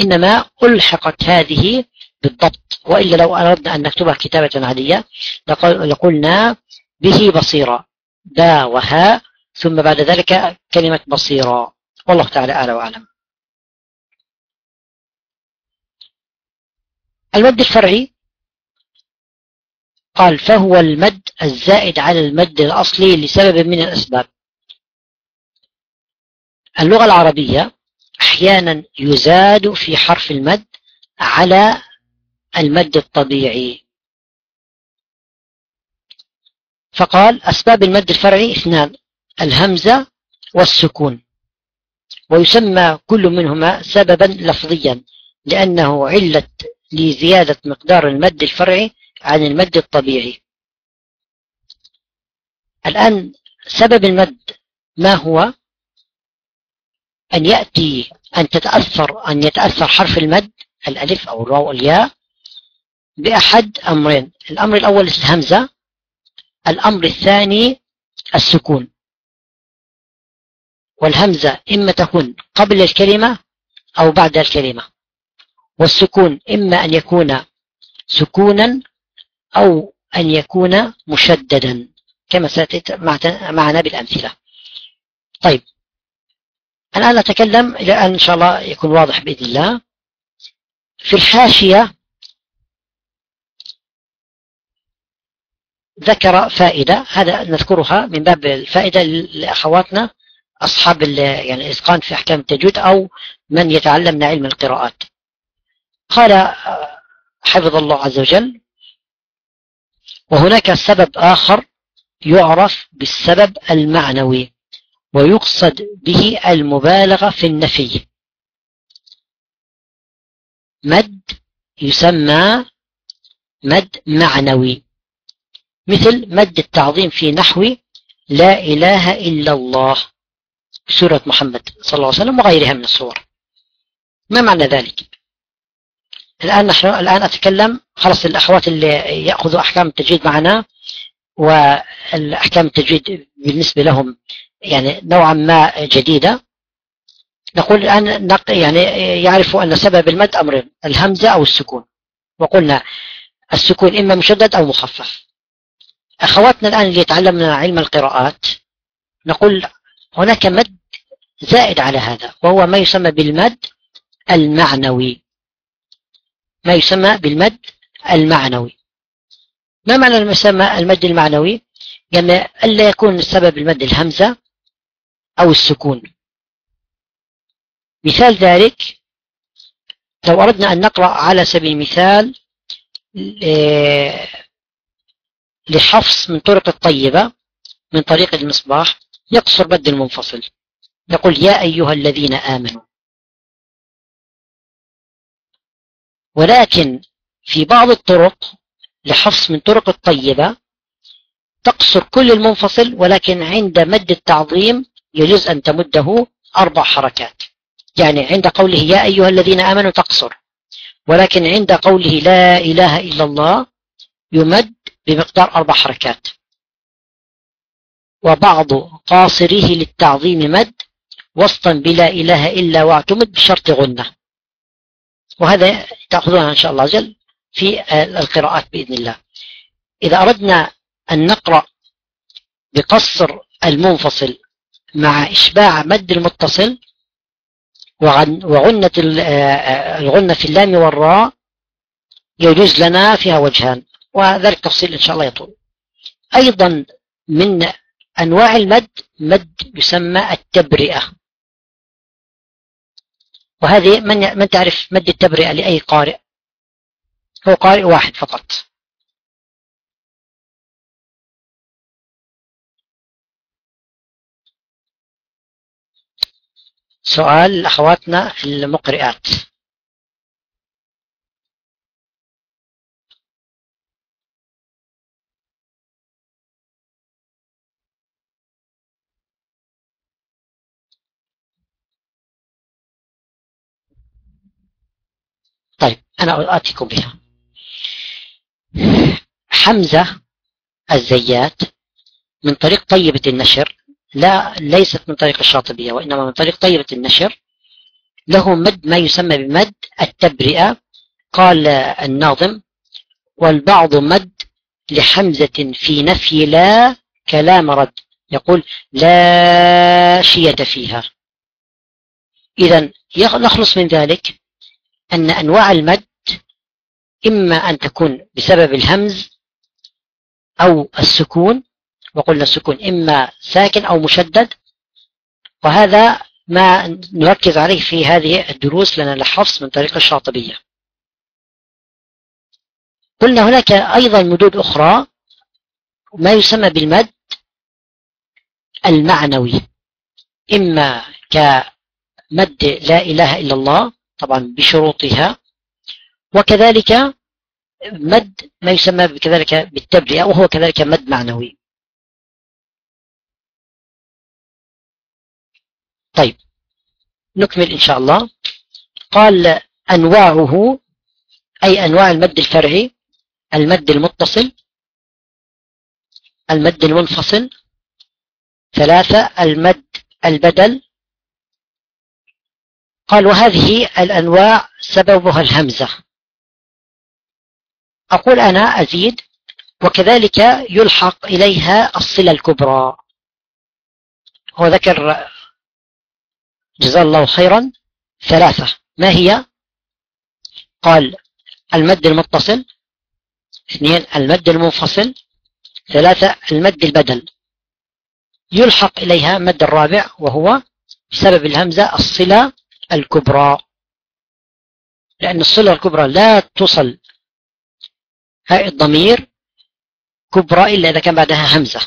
إنما ألحقت هذه بالضبط. وإلا لو أردنا أن نكتبها كتابة عادية لقلنا به بصيرا با وها ثم بعد ذلك كلمة بصيرا والله تعالى أعلى وأعلم. المد الفرعي. قال فهو المد الزائد على المد الأصلي لسبب من الأسباب. اللغة العربية أحيانا يزاد في حرف المد على المد الطبيعي. فقال أسباب المد الفرعي اثنان الهمزة والسكون. ويسمى كل منهما سببا لفظيا لأنه علة لزيادة مقدار المد الفرعي عن المد الطبيعي. الآن سبب المد ما هو؟ أن يأتي أن تتأثر أن يتأثر حرف المد الألف أو الواو الياء بأحد أمرين. الأمر الأول الهمزة الأمر الثاني السكون. والهمزة إما تكون قبل الكلمة أو بعد الكلمة. والسكون إما أن يكون سكونا أو أن يكون مشددا كما سأتي معنا بالأمثلة. طيب الآن نتكلم إلى أن إن شاء الله يكون واضح بإذن الله. في الحاشية ذكر فائدة هذا نذكرها من باب الفائدة لأخواتنا أصحاب يعني الإتقان في أحكام التجويد أو من يتعلمنا علم القراءات. قال حفظ الله عز وجل وهناك سبب آخر يعرف بالسبب المعنوي. ويقصد به المبالغة في النفي. مد يسمى مد معنوي. مثل مد التعظيم في نحو لا إله إلا الله. سورة محمد صلى الله عليه وسلم وغيرها من الصور ما معنى ذلك؟ الآن نحن الآن أتكلم خلص الأخوات اللي يأخذوا أحكام التجويد معنا والأحكام التجويد بالنسبة لهم يعني نوعا ما جديدة. نقول الآن يعني يعرف أن سبب المد أمرين الهمزة أو السكون. وقلنا السكون إما مشدد أو مخفف. أخواتنا الآن اللي يتعلمنا علم القراءات نقول هناك مد زائد على هذا وهو ما يسمى بالمد المعنوي. ما يسمى بالمد المعنوي. ما معنى المسمى المد المعنوي؟ يعني ألا يكون سبب المد الهمزة أو السكون. مثال ذلك لو أردنا أن نقرأ على سبيل المثال لحفص من طرق الطيبة من طريق المصباح يقصر مد المنفصل. يقول يا أيها الذين آمنوا ولكن في بعض الطرق لحفص من طرق الطيبة تقصر كل المنفصل ولكن عند مد التعظيم يجوز أن تمده أربع حركات. يعني عند قوله يا أيها الذين آمنوا تقصر. ولكن عند قوله لا إله إلا الله يمد بمقدار أربع حركات. وبعض قاصره للتعظيم مد وسطا بلا إله إلا واعتمد بشرط غنة. وهذا تأخذونها إن شاء الله جل في القراءات بإذن الله. إذا أردنا أن نقرأ بقصر المنفصل مع إشباع مد المتصل وغنة الغنة في اللام والراء يجوز لنا فيها وجهان وذلك تفصيل إن شاء الله يطول. أيضا من أنواع المد مد يسمى التبرئة. وهذه من من تعرف مد التبرئة لأي قارئ؟ هو قارئ واحد فقط. سؤال لأخواتنا المقرئات. طيب أنا آتيكم بها. حمزة الزيات من طريق طيبة النشر لا ليست من طريق الشاطبية وإنما من طريق طيبة النشر. له مد ما يسمى بمد التبرئة قال الناظم. والبعض مد لحمزة في نفي لا كلام رد. يقول لا شية فيها. إذا نخلص من ذلك أن أنواع المد إما أن تكون بسبب الهمز أو السكون وقلنا السكون إما ساكن أو مشدد. وهذا ما نركز عليه في هذه الدروس لنا لحفص من طريق الشاطبية. قلنا هناك أيضا مدود أخرى ما يسمى بالمد المعنوي. إما كمد لا إله إلا الله طبعا بشروطها وكذلك مد ما يسمى كذلك بالتبرئة وهو كذلك مد معنوي. طيب نكمل إن شاء الله. قال أنواعه أي أنواع المد الفرعي المد المتصل المد المنفصل ثلاثة المد البدل. قال وهذه الأنواع سببها الهمزة. أقول أنا أزيد وكذلك يلحق إليها الصلة الكبرى. هو ذكر جزاه الله خيرا ثلاثة. ما هي؟ قال المد المتصل. اثنين المد المنفصل. ثلاثة المد البدل. يلحق إليها مد الرابع وهو بسبب الهمزة الصلة الكبرى. لأن الصلة الكبرى لا تصل هاء الضمير كبرى إلا إذا كان بعدها همزة.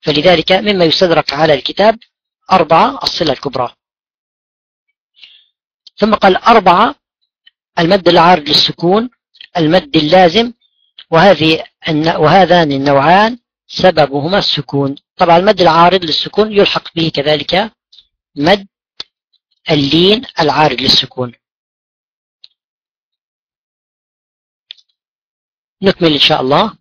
فلذلك مما يستدرك على الكتاب أربعة الصلة الكبرى. ثم قال أربعة المد العارض للسكون المد اللازم وهذه وهذان النوعان سببهما السكون. طبعا المد العارض للسكون يلحق به كذلك مد اللين العارض للسكون. نكمل إن شاء الله.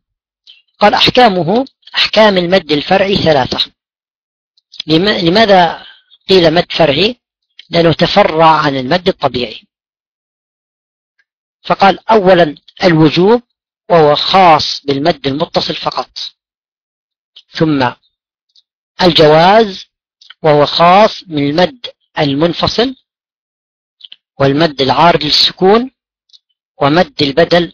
قال أحكامه أحكام المد الفرعي ثلاثة. لماذا قيل مد فرعي؟ لأنه تفرع عن المد الطبيعي. فقال أولا الوجوب وهو خاص بالمد المتصل فقط. ثم الجواز وهو خاص من المد المنفصل والمد العارض للسكون ومد البدل.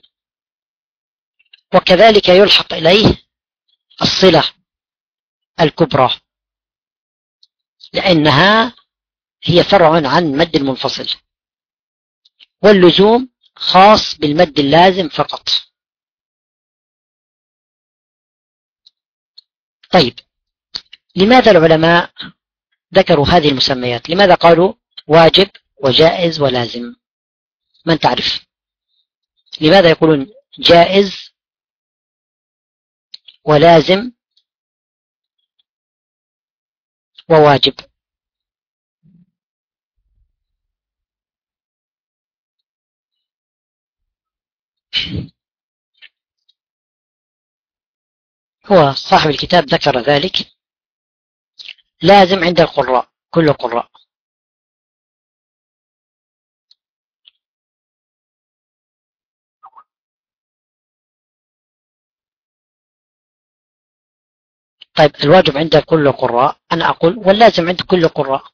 وكذلك يلحق إليه الصلة الكبرى لأنها هي فرع عن مد المنفصل. واللزوم خاص بالمد اللازم فقط. طيب لماذا العلماء ذكروا هذه المسميات؟ لماذا قالوا واجب وجائز ولازم؟ من تعرف؟ لماذا يقولون جائز ولازم وواجب؟ هو صاحب الكتاب ذكر ذلك لازم عند القراء كل القراء. طيب الواجب عند كل القراء. أنا أقول واللازم عند كل القراء.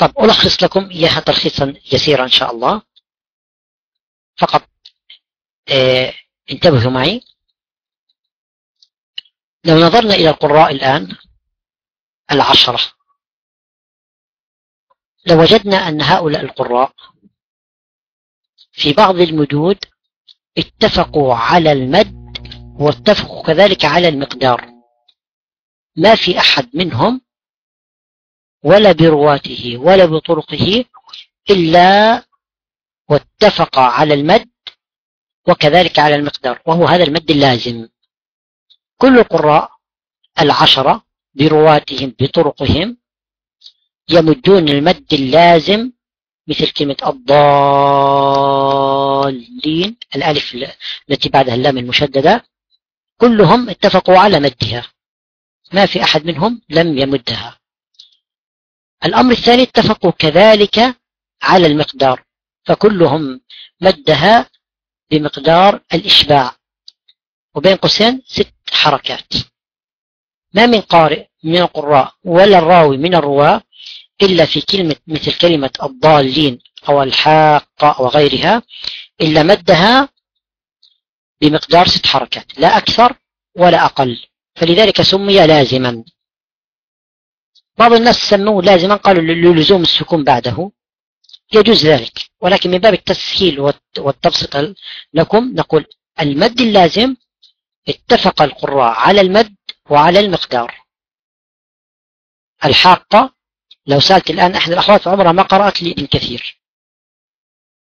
طب ألخص لكم إياها تلخيصا يسيرا إن شاء الله. فقط آه انتبهوا معي. لو نظرنا إلى القراء الآن العشرة لوجدنا أن هؤلاء القراء في بعض المدود اتفقوا على المد واتفقوا كذلك على المقدار. ما في أحد منهم ولا برواته ولا بطرقه إلا واتفق على المد وكذلك على المقدار وهو هذا المد اللازم. كل القراء العشرة برواتهم بطرقهم يمدون المد اللازم مثل كلمة الضالين الألف التي بعدها اللام المشددة كلهم اتفقوا على مدها. ما في أحد منهم لم يمدها. الأمر الثاني اتفقوا كذلك على المقدار فكلهم مدها بمقدار الإشباع وبين قوسين ست حركات. ما من قارئ من القراء ولا الراوي من الرواة إلا في كلمة مثل كلمة الضالين أو الحاقة وغيرها إلا مدها بمقدار ست حركات لا أكثر ولا أقل. فلذلك سمي لازما. بعض الناس سموه لازما قالوا للزوم السكون بعده. يجوز ذلك. ولكن من باب التسهيل والتبسط لكم نقول المد اللازم اتفق القراء على المد وعلى المقدار. الحاقة لو سألت الآن أحد الأخوات عمرها ما قرأت لي ابن كثير.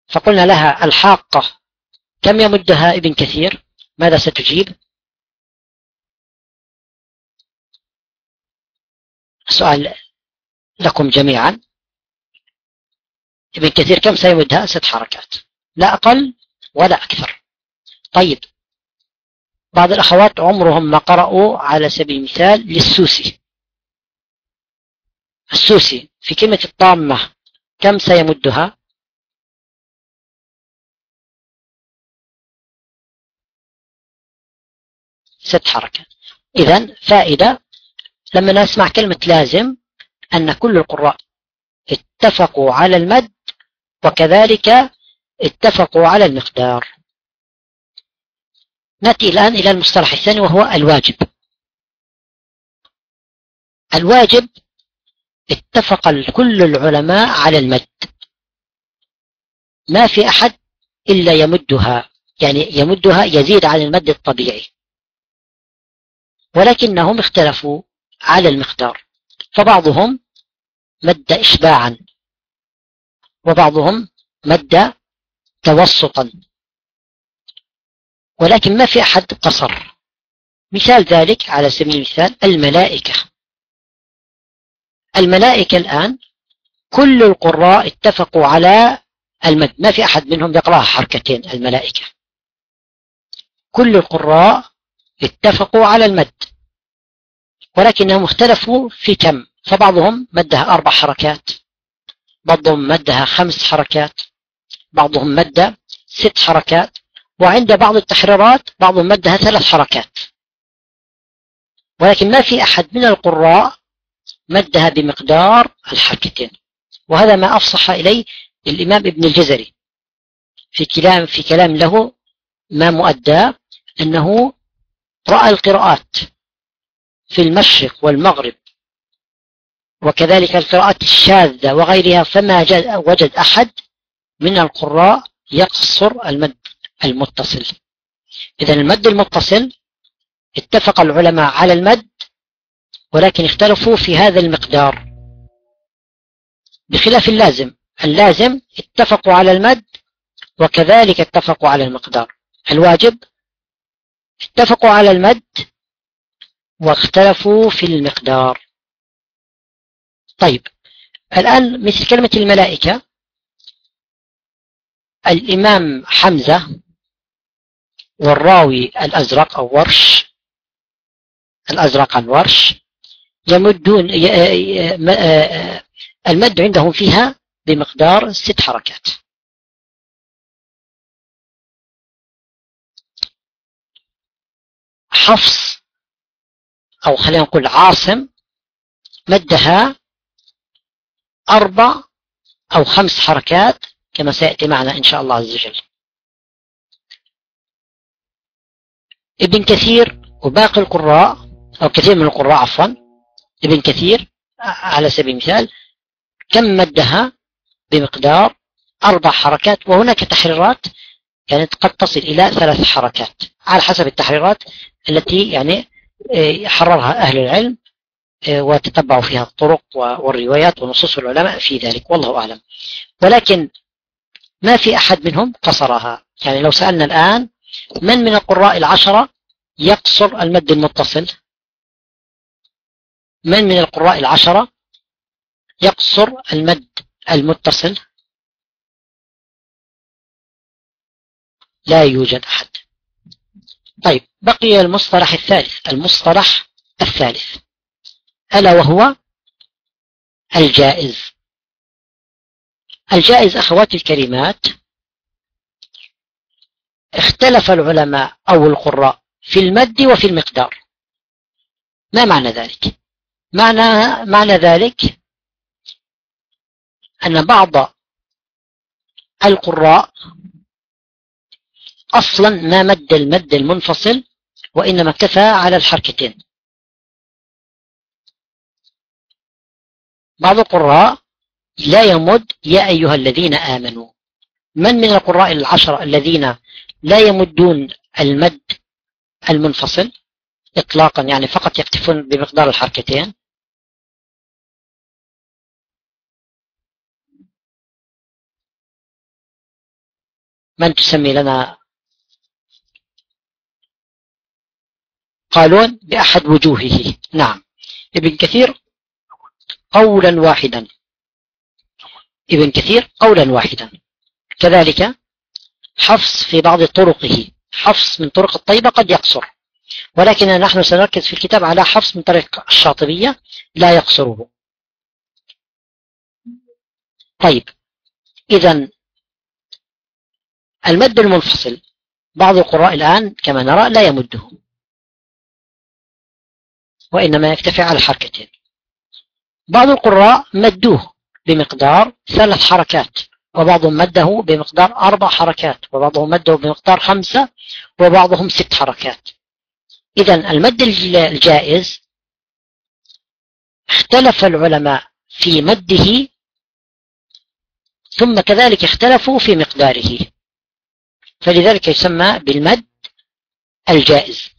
فقلنا لها الحاقة كم يمدها ابن كثير؟ ماذا ستجيب؟ سؤال لكم جميعا. ابن كثير كم سيمدها؟ ست حركات. لا أقل ولا أكثر. طيب بعض الأخوات عمرهم ما قرأوا على سبيل المثال للسوسي. السوسي في كلمة الطامة كم سيمدها؟ ست حركات. إذا فائدة لما نسمع كلمة لازم أن كل القراء اتفقوا على المد وكذلك اتفقوا على المقدار. نأتي الآن إلى المصطلح الثاني وهو الواجب. الواجب اتفق كل العلماء على المد. ما في أحد إلا يمدها يعني يمدها يزيد عن المد الطبيعي. ولكنهم اختلفوا. على المقدار فبعضهم مد إشباعا وبعضهم مد توسطا. ولكن ما في أحد قصر. مثال ذلك على سبيل المثال الملائكة. الملائكة الآن كل القراء اتفقوا على المد. ما في أحد منهم يقرأها حركتين الملائكة. كل القراء اتفقوا على المد. ولكنهم اختلفوا في كم. فبعضهم مدها أربع حركات بعضهم مدها خمس حركات بعضهم مد ست حركات وعند بعض التحريرات بعضهم مدها ثلاث حركات. ولكن ما في أحد من القراء مدها بمقدار الحركتين. وهذا ما أفصح إليه الإمام ابن الجزري في كلام في كلام له ما مؤدى أنه رأى القراءات في المشرق والمغرب وكذلك القراءات الشاذة وغيرها فما وجد أحد من القراء يقصر المد المتصل. إذا المد المتصل اتفق العلماء على المد ولكن اختلفوا في هذا المقدار. بخلاف اللازم اللازم اتفقوا على المد وكذلك اتفقوا على المقدار. الواجب اتفقوا على المد واختلفوا في المقدار. طيب الآن مثل كلمة الملائكة الإمام حمزة والراوي الأزرق أو ورش الأزرق عن ورش يمدون المد عندهم فيها بمقدار ست حركات. حفص أو خلينا نقول عاصم مدها أربع أو خمس حركات كما سيأتي معنا إن شاء الله عز وجل. ابن كثير وباقي القراء أو كثير من القراء عفوا ابن كثير على سبيل المثال كم مدها بمقدار أربع حركات؟ وهناك تحريرات كانت قد تصل إلى ثلاث حركات على حسب التحريرات التي يعني حررها أهل العلم آه، وتتبعوا فيها الطرق والروايات ونصوص العلماء في ذلك والله أعلم. ولكن ما في أحد منهم قصرها. يعني لو سألنا الآن من من القراء العشرة يقصر المد المتصل؟ من من القراء العشرة يقصر المد المتصل؟ لا يوجد أحد. طيب بقي المصطلح الثالث المصطلح الثالث. ألا وهو الجائز. الجائز أخواتي الكريمات اختلف العلماء أو القراء في المد وفي المقدار. ما معنى ذلك؟ معنى, معنى ذلك أن بعض القراء أصلا ما مد المد المنفصل وإنما اكتفى على الحركتين. بعض القراء لا يمد يا أيها الذين آمنوا. من من القراء العشرة الذين لا يمدون المد المنفصل؟ إطلاقا يعني فقط يكتفون بمقدار الحركتين. من تسمي لنا قالون بأحد وجوهه. نعم. ابن كثير قولا واحدا. ابن كثير قولا واحدا. كذلك حفص في بعض طرقه. حفص من طرق الطيبة قد يقصر. ولكن نحن سنركز في الكتاب على حفص من طريق الشاطبية لا يقصره. طيب. إذا المد المنفصل. بعض القراء الآن كما نرى لا يمده. وإنما يكتفي على حركتين. بعض القراء مدوه بمقدار ثلاث حركات وبعضهم مده بمقدار أربع حركات وبعضهم مده بمقدار خمسة وبعضهم ست حركات. إذا المد الجائز اختلف العلماء في مده ثم كذلك اختلفوا في مقداره. فلذلك يسمى بالمد الجائز.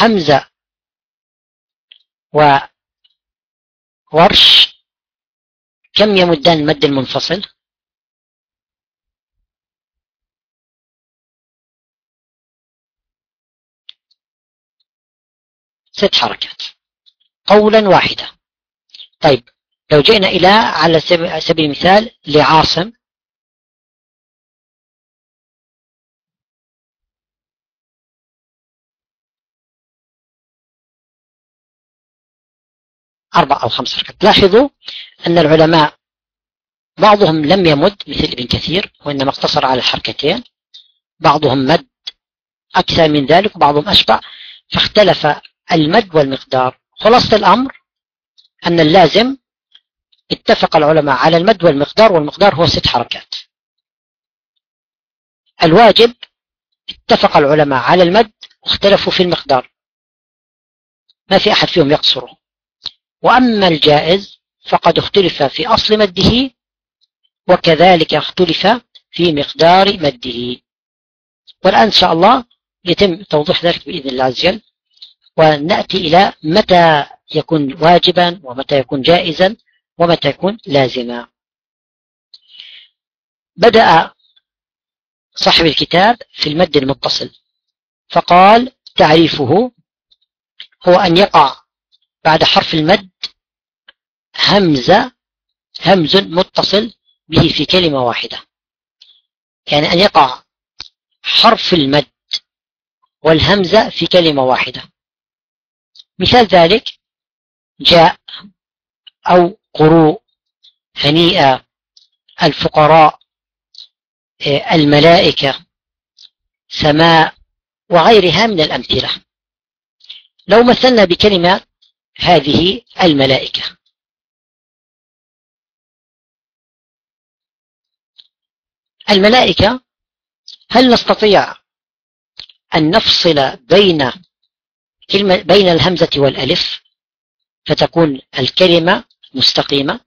حمزة وورش كم يمدان المد المنفصل؟ ست حركات. قولا واحدة طيب لو جئنا إلى على سبيل المثال لعاصم أربع أو خمس حركات لاحظوا أن العلماء بعضهم لم يمد مثل ابن كثير وإنما اقتصر على الحركتين بعضهم مد أكثر من ذلك وبعضهم أشبع. فاختلف المد والمقدار. خلاصة الأمر أن اللازم اتفق العلماء على المد والمقدار والمقدار هو ست حركات. الواجب اتفق العلماء على المد واختلفوا في المقدار. ما في أحد فيهم يقصره. وأما الجائز فقد اختلف في أصل مده وكذلك اختلف في مقدار مده. والآن إن شاء الله يتم توضيح ذلك بإذن الله عز وجل. ونأتي إلى متى يكون واجبا ومتى يكون جائزا ومتى يكون لازما. بدأ صاحب الكتاب في المد المتصل. فقال تعريفه هو أن يقع بعد حرف المد همزة همز متصل به في كلمة واحدة. يعني أن يقع حرف المد والهمزة في كلمة واحدة. مثال ذلك جاء أو قروء هنيئة الفقراء الملائكة سماء وغيرها من الأمثلة. لو مثلنا بكلمة هذه الملائكة. الملائكة هل نستطيع أن نفصل بين بين الهمزة والألف فتكون الكلمة مستقيمة؟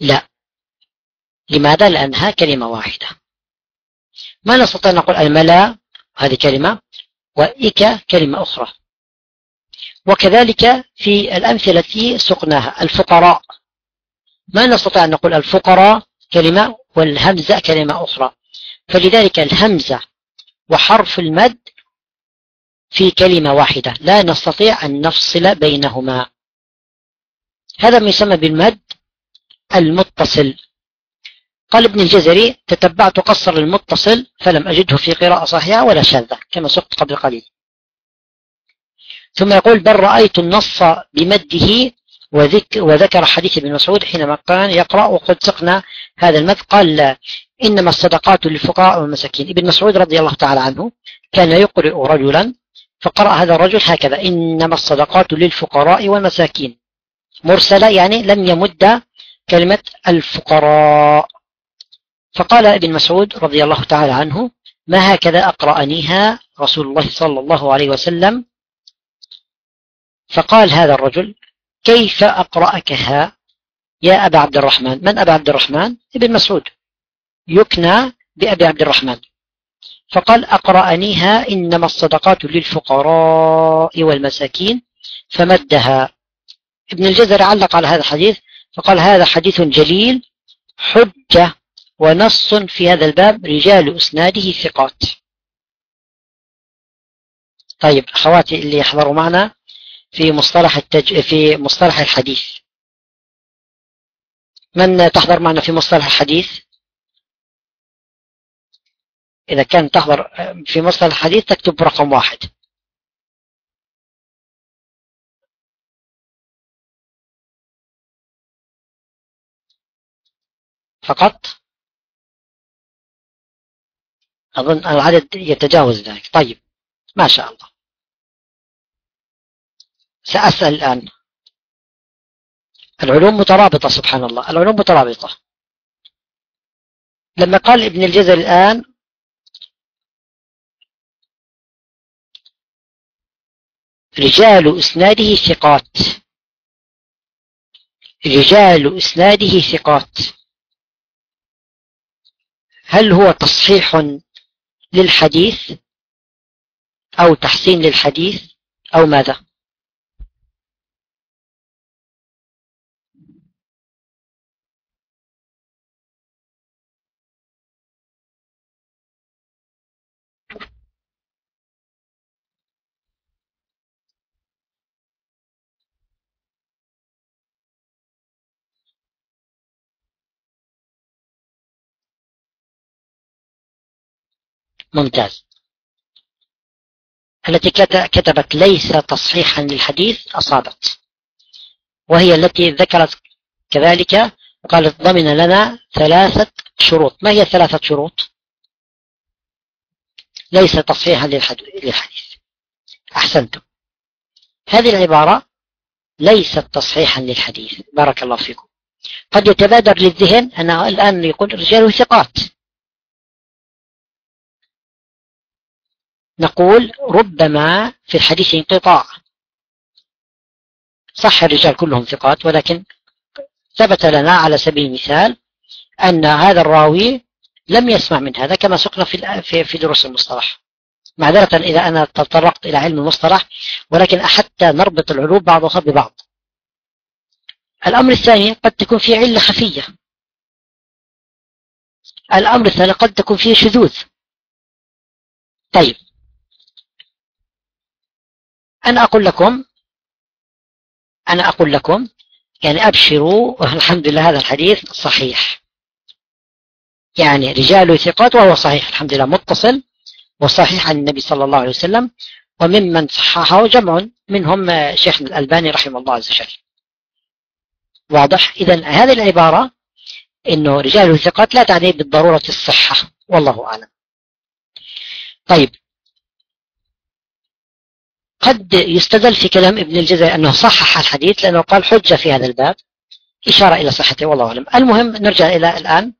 لا. لماذا؟ لأنها كلمة واحدة. ما نستطيع نقول الملا؟ هذه كلمة. وإك كلمة أخرى. وكذلك في الأمثلة التي سقناها الفقراء. ما نستطيع أن نقول الفقراء كلمة والهمزة كلمة أخرى. فلذلك الهمزة وحرف المد في كلمة واحدة. لا نستطيع أن نفصل بينهما. هذا ما يسمى بالمد المتصل. قال ابن الجزري تتبعت قصر المتصل فلم أجده في قراءة صحيحة ولا شاذة كما سقط قبل قليل. ثم يقول بل رأيت النص بمده وذكر حديث ابن مسعود حينما كان يقرأ وقد سقنا هذا المد قال إنما الصدقات للفقراء والمساكين. ابن مسعود رضي الله تعالى عنه كان يقرئ رجلا فقرأ هذا الرجل هكذا إنما الصدقات للفقراء والمساكين. مرسلة يعني لم يمد كلمة الفقراء. فقال ابن مسعود رضي الله تعالى عنه ما هكذا أقرأنيها رسول الله صلى الله عليه وسلم؟ فقال هذا الرجل كيف أقرأكها؟ يا أبا عبد الرحمن. من أبا عبد الرحمن؟ ابن مسعود. يكنى بأبي عبد الرحمن. فقال أقرأنيها إنما الصدقات للفقراء والمساكين. فمدها. ابن الجزر علق على هذا الحديث فقال هذا حديث جليل حجة ونص في هذا الباب رجال أسناده ثقات. طيب أخواتي اللي يحضروا معنا في مصطلح التج... في مصطلح الحديث. من تحضر معنا في مصطلح الحديث؟ إذا كان تحضر في مصطلح الحديث تكتب رقم واحد. فقط؟ أظن العدد يتجاوز ذلك. طيب ما شاء الله. سأسأل الآن. العلوم مترابطة سبحان الله. العلوم مترابطة. لما قال ابن الجزر الآن رجال إسناده ثقات. رجال إسناده ثقات. هل هو تصحيح للحديث أو تحسين للحديث أو ماذا؟ ممتاز. التي كتبت ليس تصحيحا للحديث أصابت. وهي التي ذكرت كذلك وقالت ضمن لنا ثلاثة شروط. ما هي ثلاثة شروط؟ ليس تصحيحا للحديث. أحسنتم. هذه العبارة ليست تصحيحا للحديث. بارك الله فيكم. قد يتبادر للذهن. أنه الآن يقول رجال ثقات. نقول ربما في الحديث انقطاع. صح الرجال كلهم ثقات ولكن ثبت لنا على سبيل المثال أن هذا الراوي لم يسمع من هذا كما سقنا في في دروس المصطلح. معذرة إذا أنا تطرقت إلى علم المصطلح ولكن حتى نربط العلوم بعضها ببعض. الأمر الثاني قد تكون فيه علة خفية. الأمر الثاني قد تكون فيه شذوذ. طيب أنا أقول لكم أنا أقول لكم يعني أبشروا الحمد لله هذا الحديث صحيح. يعني رجال ثقات وهو صحيح الحمد لله متصل وصحيح عن النبي صلى الله عليه وسلم وممن صححه جمع منهم شيخ الألباني رحمه الله عز وجل. واضح؟ إذا هذه العبارة إنه رجال الثقات لا تعني بالضرورة الصحة والله أعلم. طيب قد يستدل في كلام ابن الجزري أنه صحح الحديث لأنه قال حجة في هذا الباب. إشارة إلى صحته والله أعلم. المهم نرجع إلى الآن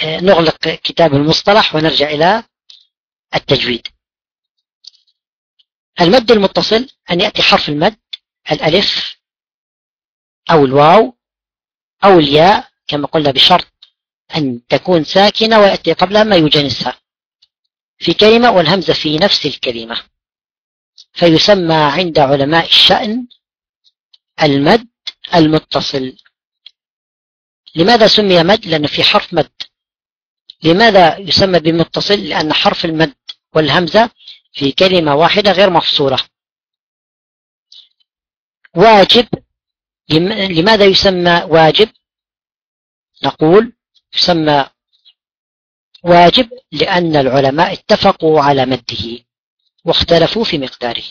آه، نغلق كتاب المصطلح ونرجع إلى التجويد. المد المتصل أن يأتي حرف المد الألف أو الواو أو الياء كما قلنا بشرط أن تكون ساكنة ويأتي قبلها ما يجنسها في كلمة والهمزة في نفس الكلمة. فيسمى عند علماء الشأن المد المتصل. لماذا سمي مد؟ لأنه في حرف مد. لماذا يسمى بمتصل؟ لأن حرف المد والهمزة في كلمة واحدة غير مفصولة. واجب. لماذا يسمى واجب؟ نقول يسمى واجب لأن العلماء اتفقوا على مده. واختلفوا في مقداره.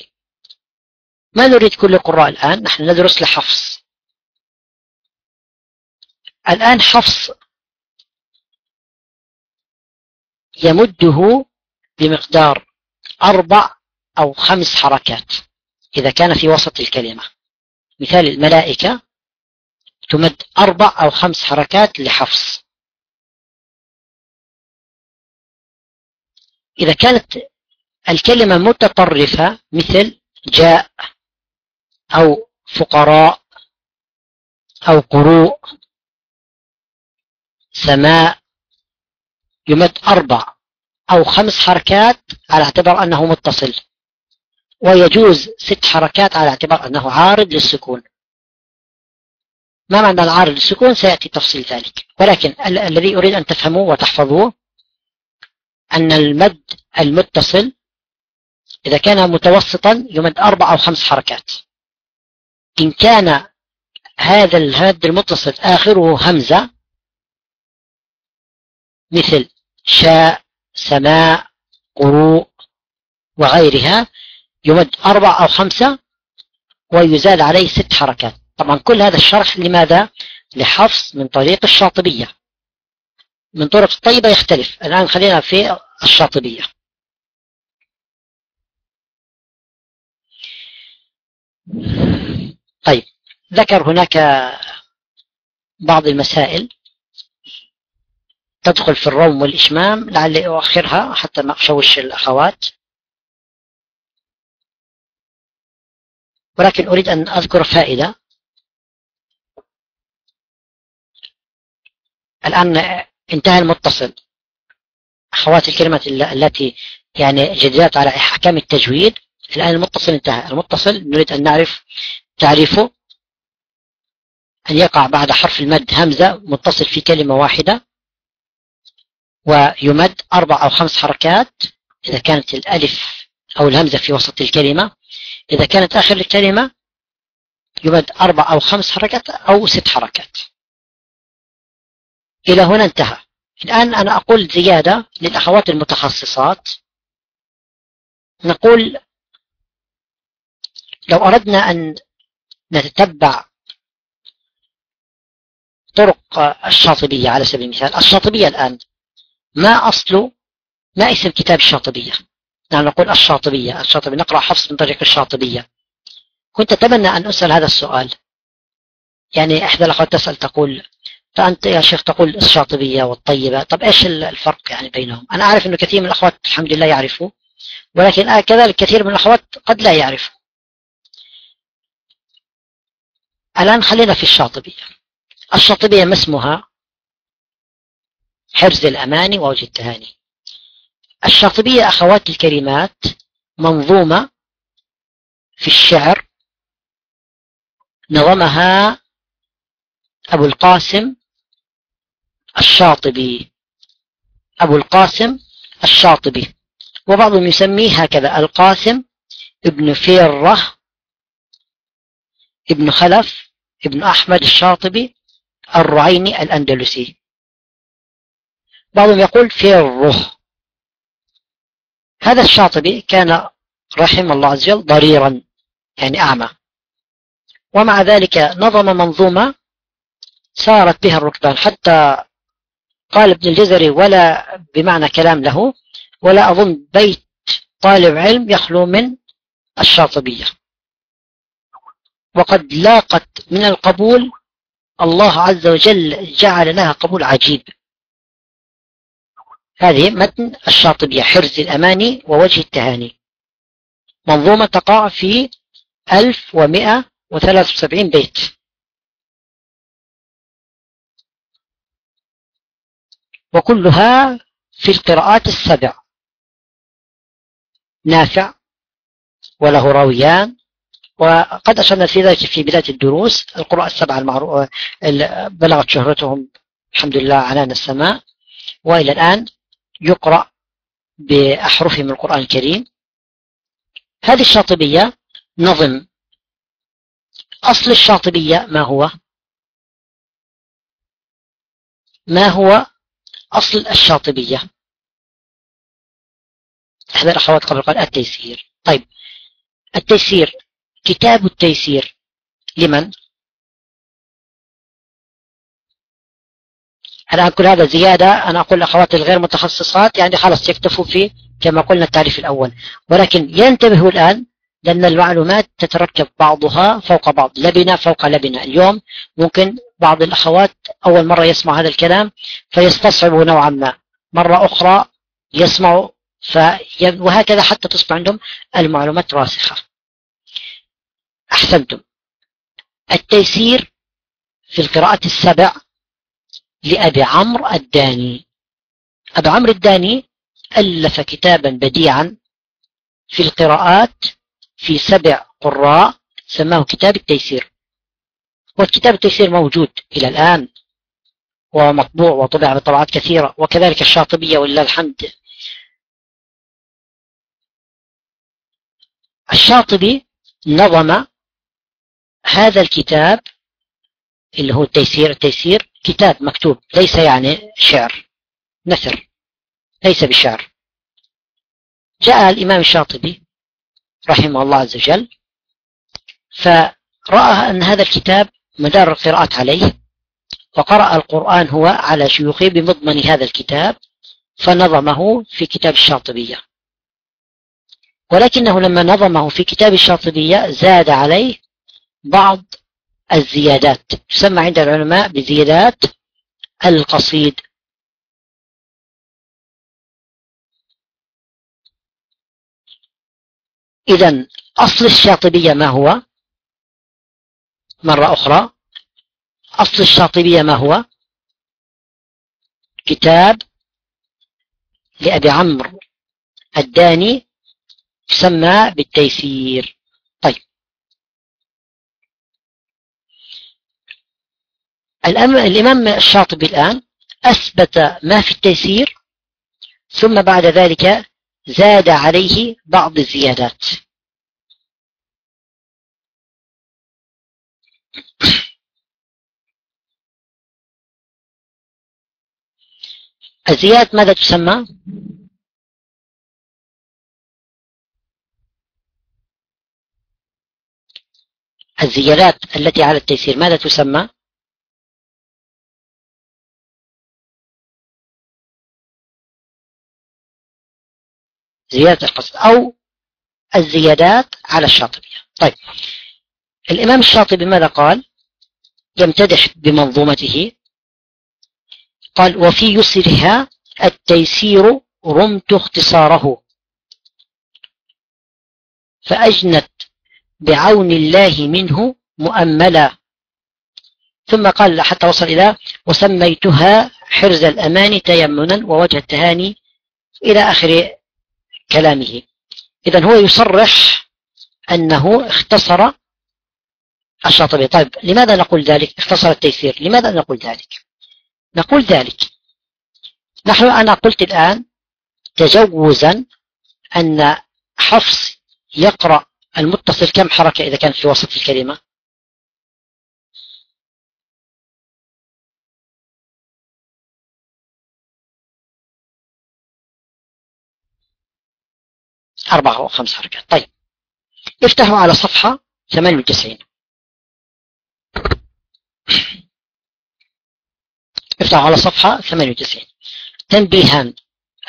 ما نريد كل القراء الآن نحن ندرس لحفص. الآن حفص يمده بمقدار أربع أو خمس حركات إذا كان في وسط الكلمة. مثال الملائكة تمد أربع أو خمس حركات لحفص. إذا كانت الكلمة متطرفة مثل جاء أو فقراء أو قروء سماء يمد أربع أو خمس حركات على اعتبار أنه متصل ويجوز ست حركات على اعتبار أنه عارض للسكون. ما معنى العارض للسكون؟ سيأتي تفصيل ذلك. ولكن ال الذي أريد أن تفهموه وتحفظوه أن المد المتصل إذا كان متوسطا يمد أربع أو خمس حركات. إن كان هذا المد المتصل آخره همزة مثل شاء سماء قروء وغيرها يمد أربع أو خمسة ويزاد عليه ست حركات. طبعا كل هذا الشرح لماذا؟ لحفظ من طريق الشاطبية. من طرق الطيبة يختلف. الآن خلينا في الشاطبية. طيب ذكر هناك بعض المسائل تدخل في الروم والإشمام لعلي أؤخرها حتى ما أشوش الأخوات. ولكن أريد أن أذكر فائدة. الآن انتهى المتصل. أخوات الكلمات التي يعني جديدات على أحكام التجويد. الآن المتصل انتهى. المتصل نريد أن نعرف تعريفه. أن يقع بعد حرف المد همزة متصل في كلمة واحدة ويمد أربع أو خمس حركات. إذا كانت الألف أو الهمزة في وسط الكلمة إذا كانت آخر الكلمة يمد أربع أو خمس حركات أو ست حركات. إلى هنا انتهى. الآن أنا أقول زيادة للأخوات المتخصصات. نقول لو أردنا أن نتتبع طرق الشاطبية على سبيل المثال الشاطبية الآن ما أصل ما اسم كتاب الشاطبية؟ نحن نقول الشاطبية الشاطبية نقرأ حفص من طريق الشاطبية. كنت أتمنى أن أسأل هذا السؤال. يعني إحدى الأخوات تسأل تقول فأنت يا شيخ تقول الشاطبية والطيبة طب إيش الفرق يعني بينهم؟ أنا أعرف أنه كثير من الأخوات الحمد لله يعرفوا ولكن كذلك كثير من الأخوات قد لا يعرفوا. الآن خلينا في الشاطبية. الشاطبية ما اسمها؟ حرز الأماني ووجه التهاني. الشاطبية أخوات الكلمات منظومة في الشعر نظمها أبو القاسم الشاطبي. أبو القاسم الشاطبي. وبعضهم يسميه هكذا القاسم ابن فيرة ابن خلف ابن أحمد الشاطبي الرعيني الأندلسي. بعضهم يقول فيره هذا الشاطبي كان رحمه الله عز وجل ضريرا يعني أعمى. ومع ذلك نظم منظومة سارت بها الركبان. حتى قال ابن الجزري ولا بمعنى كلام له ولا أظن بيت طالب علم يخلو من الشاطبية. وقد لاقت من القبول الله عز وجل جعل لها قبول عجيب. هذه متن الشاطبية حرز الأماني ووجه التهاني. منظومة تقع في 1173 بيت. وكلها في القراءات السبع. نافع وله راويان وقد أشرنا في ذلك في بداية الدروس. القراء السبعة المعروفة بلغت شهرتهم الحمد لله عنان السماء. وإلى الآن يقرأ بأحرفهم القرآن الكريم. هذه الشاطبية نظم. أصل الشاطبية ما هو؟ ما هو أصل الشاطبية؟ أحد الأخوات قبل قال التيسير. طيب. التيسير. كتاب التيسير. لمن؟ أنا أقول هذا زيادة؟ أنا أقول لأخوات الغير متخصصات يعني خلاص يكتفوا في كما قلنا التعريف الأول. ولكن ينتبهوا الآن لأن المعلومات تتركب بعضها فوق بعض لبنة فوق لبنة. اليوم ممكن بعض الأخوات أول مرة يسمع هذا الكلام فيستصعبوا نوعا ما. مرة أخرى يسمعوا في وهكذا حتى تصبح عندهم المعلومات راسخة. أحسنتم. التيسير في القراءة السبع لأبي عمرو الداني. أبي عمرو الداني ألف كتابا بديعا في القراءات في سبع قراء سماه كتاب التيسير. والكتاب التيسير موجود إلى الآن ومطبوع وطبع بطبعات كثيرة وكذلك الشاطبية ولله الحمد. الشاطبي نظم هذا الكتاب اللي هو التيسير التيسير كتاب مكتوب ليس يعني شعر نثر ليس بشعر. جاء الإمام الشاطبي رحمه الله عز وجل فرأى أن هذا الكتاب مدار القراءات عليه وقرأ القرآن هو على شيوخه بمضمن هذا الكتاب فنظمه في كتاب الشاطبية. ولكنه لما نظمه في كتاب الشاطبية زاد عليه بعض الزيادات تسمى عند العلماء بزيادات القصيد. إذا أصل الشاطبية ما هو؟ مرة أخرى أصل الشاطبية ما هو؟ كتاب لأبي عمرو الداني يسمى بالتيسير. الإمام الشاطبي الآن أثبت ما في التيسير ثم بعد ذلك زاد عليه بعض الزيادات الزيادة ماذا تسمى؟ الزيادات التي على التيسير ماذا تسمى؟ زيادة القصد أو الزيادات على الشاطبية. طيب الإمام الشاطبي ماذا قال؟ يمتدح بمنظومته. قال وفي يسرها التيسير رمت اختصاره. فأجنت بعون الله منه مؤملا. ثم قال حتى وصل إلى وسميتها حرز الأمان تيمنا ووجه التهاني إلى آخر كلامه. إذا هو يصرح أنه اختصر الشاطبي طيب لماذا نقول ذلك؟ اختصر التيسير. لماذا نقول ذلك؟ نقول ذلك. نحن أنا قلت الآن تجوزا أن حفص يقرأ المتصل كم حركة إذا كان في وسط الكلمة؟ أربعة أو خمس حركات طيب. افتحوا على صفحة 98 افتحوا على صفحة 98 تنبيهان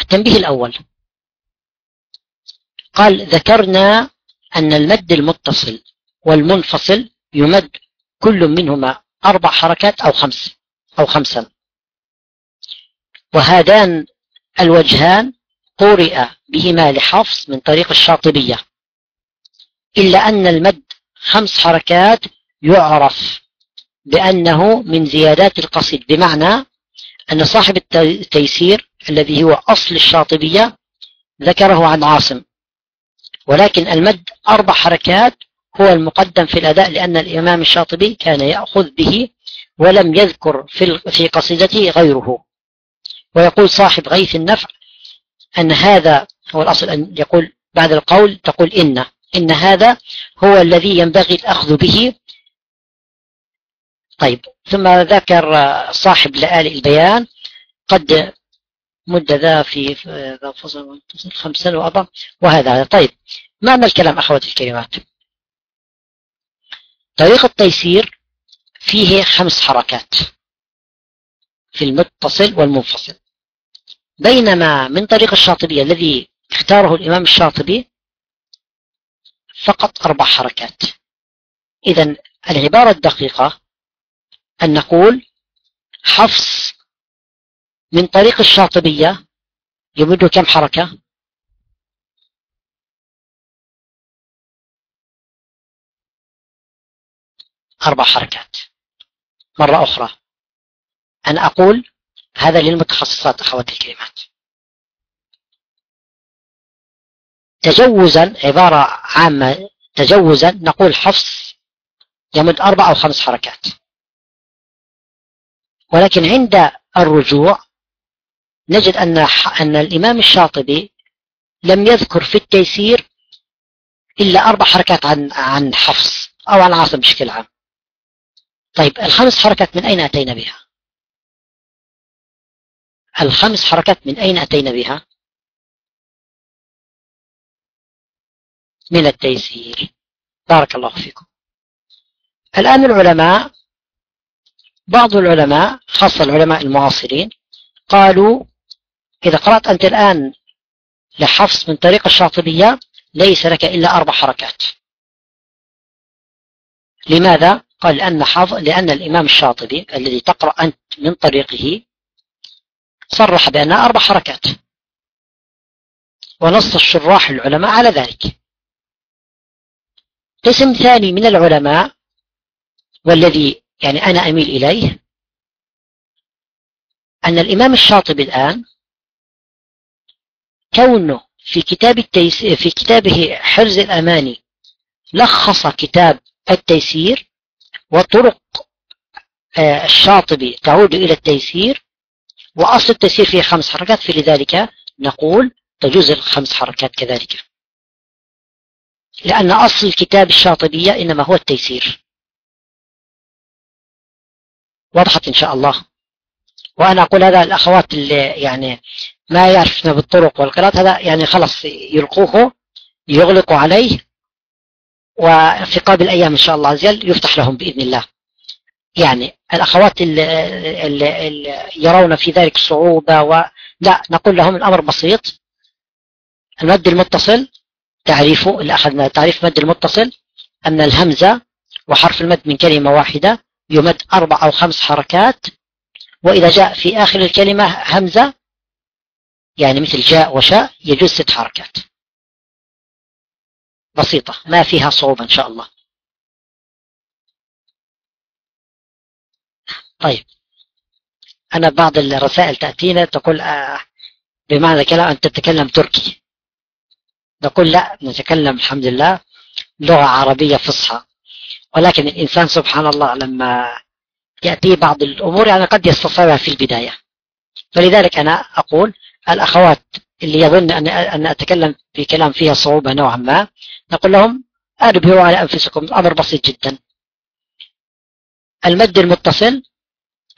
التنبيه الأول. قال ذكرنا أن المد المتصل والمنفصل يمد كل منهما أربع حركات أو خمس أو خمسا. وهذان الوجهان قرئ بهما لحفص من طريق الشاطبية. إلا أن المد خمس حركات يعرف بأنه من زيادات القصيد بمعنى أن صاحب التيسير الذي هو أصل الشاطبية ذكره عن عاصم. ولكن المد أربع حركات هو المقدم في الأداء لأن الإمام الشاطبي كان يأخذ به ولم يذكر في في قصيدته غيره. ويقول صاحب غيث النفع أن هذا هو الأصل أن يقول بعد القول تقول إن إن هذا هو الذي ينبغي الأخذ به. طيب ثم ذكر صاحب لآل البيان قد مد ذا في فصل خمسا وأربع وهذا طيب معنى الكلام أخواتي الكريمات؟ طريق التيسير فيه خمس حركات في المتصل والمنفصل. بينما من طريق الشاطبية الذي اختاره الإمام الشاطبي فقط أربع حركات. إذا العبارة الدقيقة أن نقول حفص من طريق الشاطبية. يمد كم حركة؟ أربع حركات. مرة أخرى أنا أقول هذا للمتخصصات أخواتي الكلمات تجوزا عبارة عامة تجوزا نقول حفص يمد أربع أو خمس حركات ولكن عند الرجوع نجد أن أن الإمام الشاطبي لم يذكر في التيسير إلا أربع حركات عن عن حفص أو عن عاصم بشكل عام. طيب الخمس حركات من أين أتينا بها؟ الخمس حركات من أين أتينا بها؟ من التيسير. بارك الله فيكم. الآن العلماء بعض العلماء خاصة العلماء المعاصرين قالوا إذا قرأت أنت الآن لحفص من طريق الشاطبية ليس لك إلا أربع حركات لماذا؟ قال لأن, حف... لأن الإمام الشاطبي الذي تقرأ أنت من طريقه صرح بأنها أربع حركات ونص الشراح العلماء على ذلك قسم ثاني من العلماء والذي يعني أنا أميل إليه أن الإمام الشاطبي الآن كونه في كتاب التيس في كتابه حرز الأماني لخص كتاب التيسير وطرق آه، الشاطبي تعود إلى التيسير وأصل التيسير فيه خمس حركات فلذلك نقول تجوز الخمس حركات كذلك. لأن أصل كتاب الشاطبية إنما هو التيسير. وضحت إن شاء الله. وأنا أقول هذا الأخوات اللي يعني ما يعرفنا بالطرق والقراءات هذا يعني خلص يلقوه يغلقوا عليه. وفي قابل أيام إن شاء الله عز وجل يفتح لهم بإذن الله. يعني الأخوات اللي, اللي, اللي يرون في ذلك صعوبة ولا نقول لهم الأمر بسيط. المد المتصل تعريفه اللي أخذنا تعريف المد المتصل أن الهمزة وحرف المد من كلمة واحدة يمد أربع أو خمس حركات وإذا جاء في آخر الكلمة همزة يعني مثل جاء وشاء يجوز ست حركات. بسيطة ما فيها صعوبة إن شاء الله. طيب أنا بعض الرسائل تأتينا تقول آه بمعنى كلام أن تتكلم تركي. نقول لا نتكلم الحمد لله لغة عربية فصحى. ولكن الإنسان سبحان الله لما يأتي بعض الأمور يعني قد يستصعبها في البداية. فلذلك أنا أقول الأخوات اللي يظن أن أن أتكلم في كلام فيها صعوبة نوعا ما نقول لهم أنبهوا على أنفسكم الأمر بسيط جدا. المد المتصل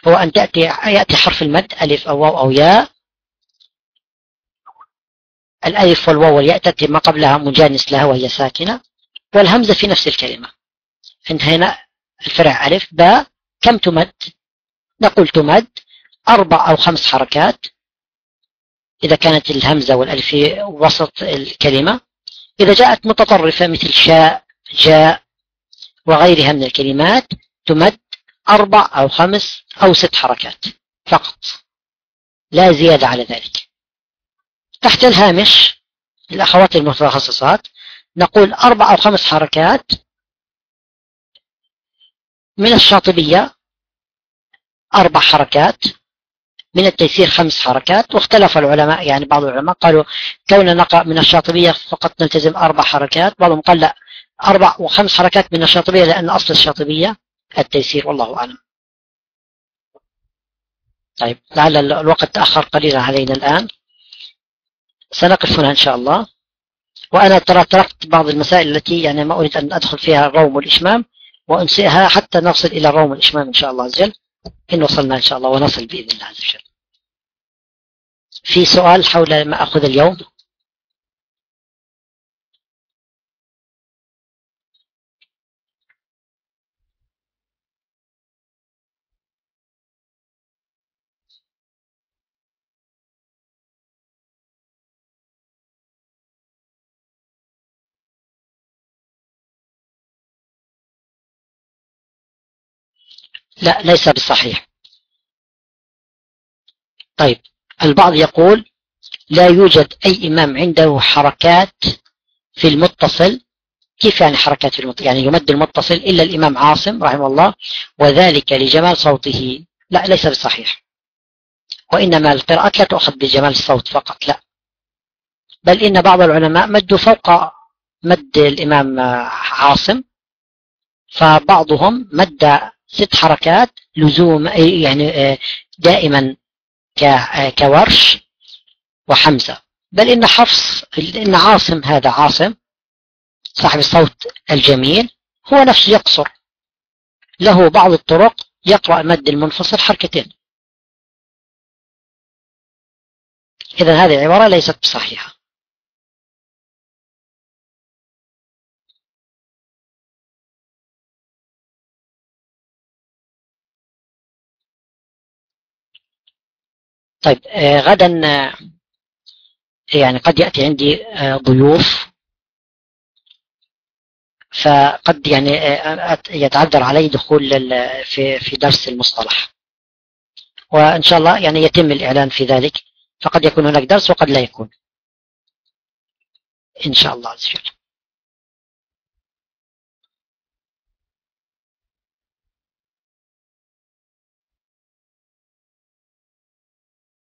هو أن تأتي يأتي حرف المد ألف أو واو أو ياء الألف والواو يأتي ما قبلها مجانس لها وهي ساكنة والهمزة في نفس الكلمة. هنا الفرع ألف باء كم تمد؟ نقول تمد أربع أو خمس حركات. إذا كانت الهمزة والألف في وسط الكلمة. إذا جاءت متطرفة مثل شاء جاء وغيرها من الكلمات تمد أربع أو خمس أو ست حركات فقط. لا زيادة على ذلك. تحت الهامش الأخوات المتخصصات نقول أربع أو خمس حركات من الشاطبية أربع حركات من التيسير خمس حركات واختلف العلماء يعني بعض العلماء قالوا كون نقرأ من الشاطبية فقط نلتزم أربع حركات بعضهم قال لا أربع وخمس حركات من الشاطبية لأن أصل الشاطبية التيسير والله أعلم. طيب لعل الوقت تأخر قليلا علينا الآن. سنقف هنا إن شاء الله. وأنا ترى تركت بعض المسائل التي يعني ما أريد أن أدخل فيها الروم والإشمام وأنسئها حتى نصل إلى الروم والإشمام إن شاء الله عز وجل. إن وصلنا إن شاء الله ونصل بإذن الله عز وجل. في سؤال حول ما أخذ اليوم؟ لا ليس بالصحيح طيب البعض يقول لا يوجد أي إمام عنده حركات في المتصل. كيف يعني حركات في المتصل؟ يعني يمد المتصل إلا الإمام عاصم رحمه الله وذلك لجمال صوته. لا ليس بالصحيح وإنما القراءات لا تؤخذ بجمال الصوت فقط لا. بل إن بعض العلماء مدوا فوق مد الإمام عاصم فبعضهم مد ست حركات لزوم يعني آه، دائما آه، كورش وحمزة. بل إن حفص إن عاصم هذا عاصم صاحب الصوت الجميل هو نفسه يقصر. له بعض الطرق يقرأ مد المنفصل حركتين. إذا هذه العبارة ليست بصحيحة. طيب آه غدا آه يعني قد يأتي عندي آه ضيوف. فقد يعني يتعذر علي دخول في في درس المصطلح. وإن شاء الله يعني يتم الإعلان في ذلك. فقد يكون هناك درس وقد لا يكون. إن شاء الله عز وجل.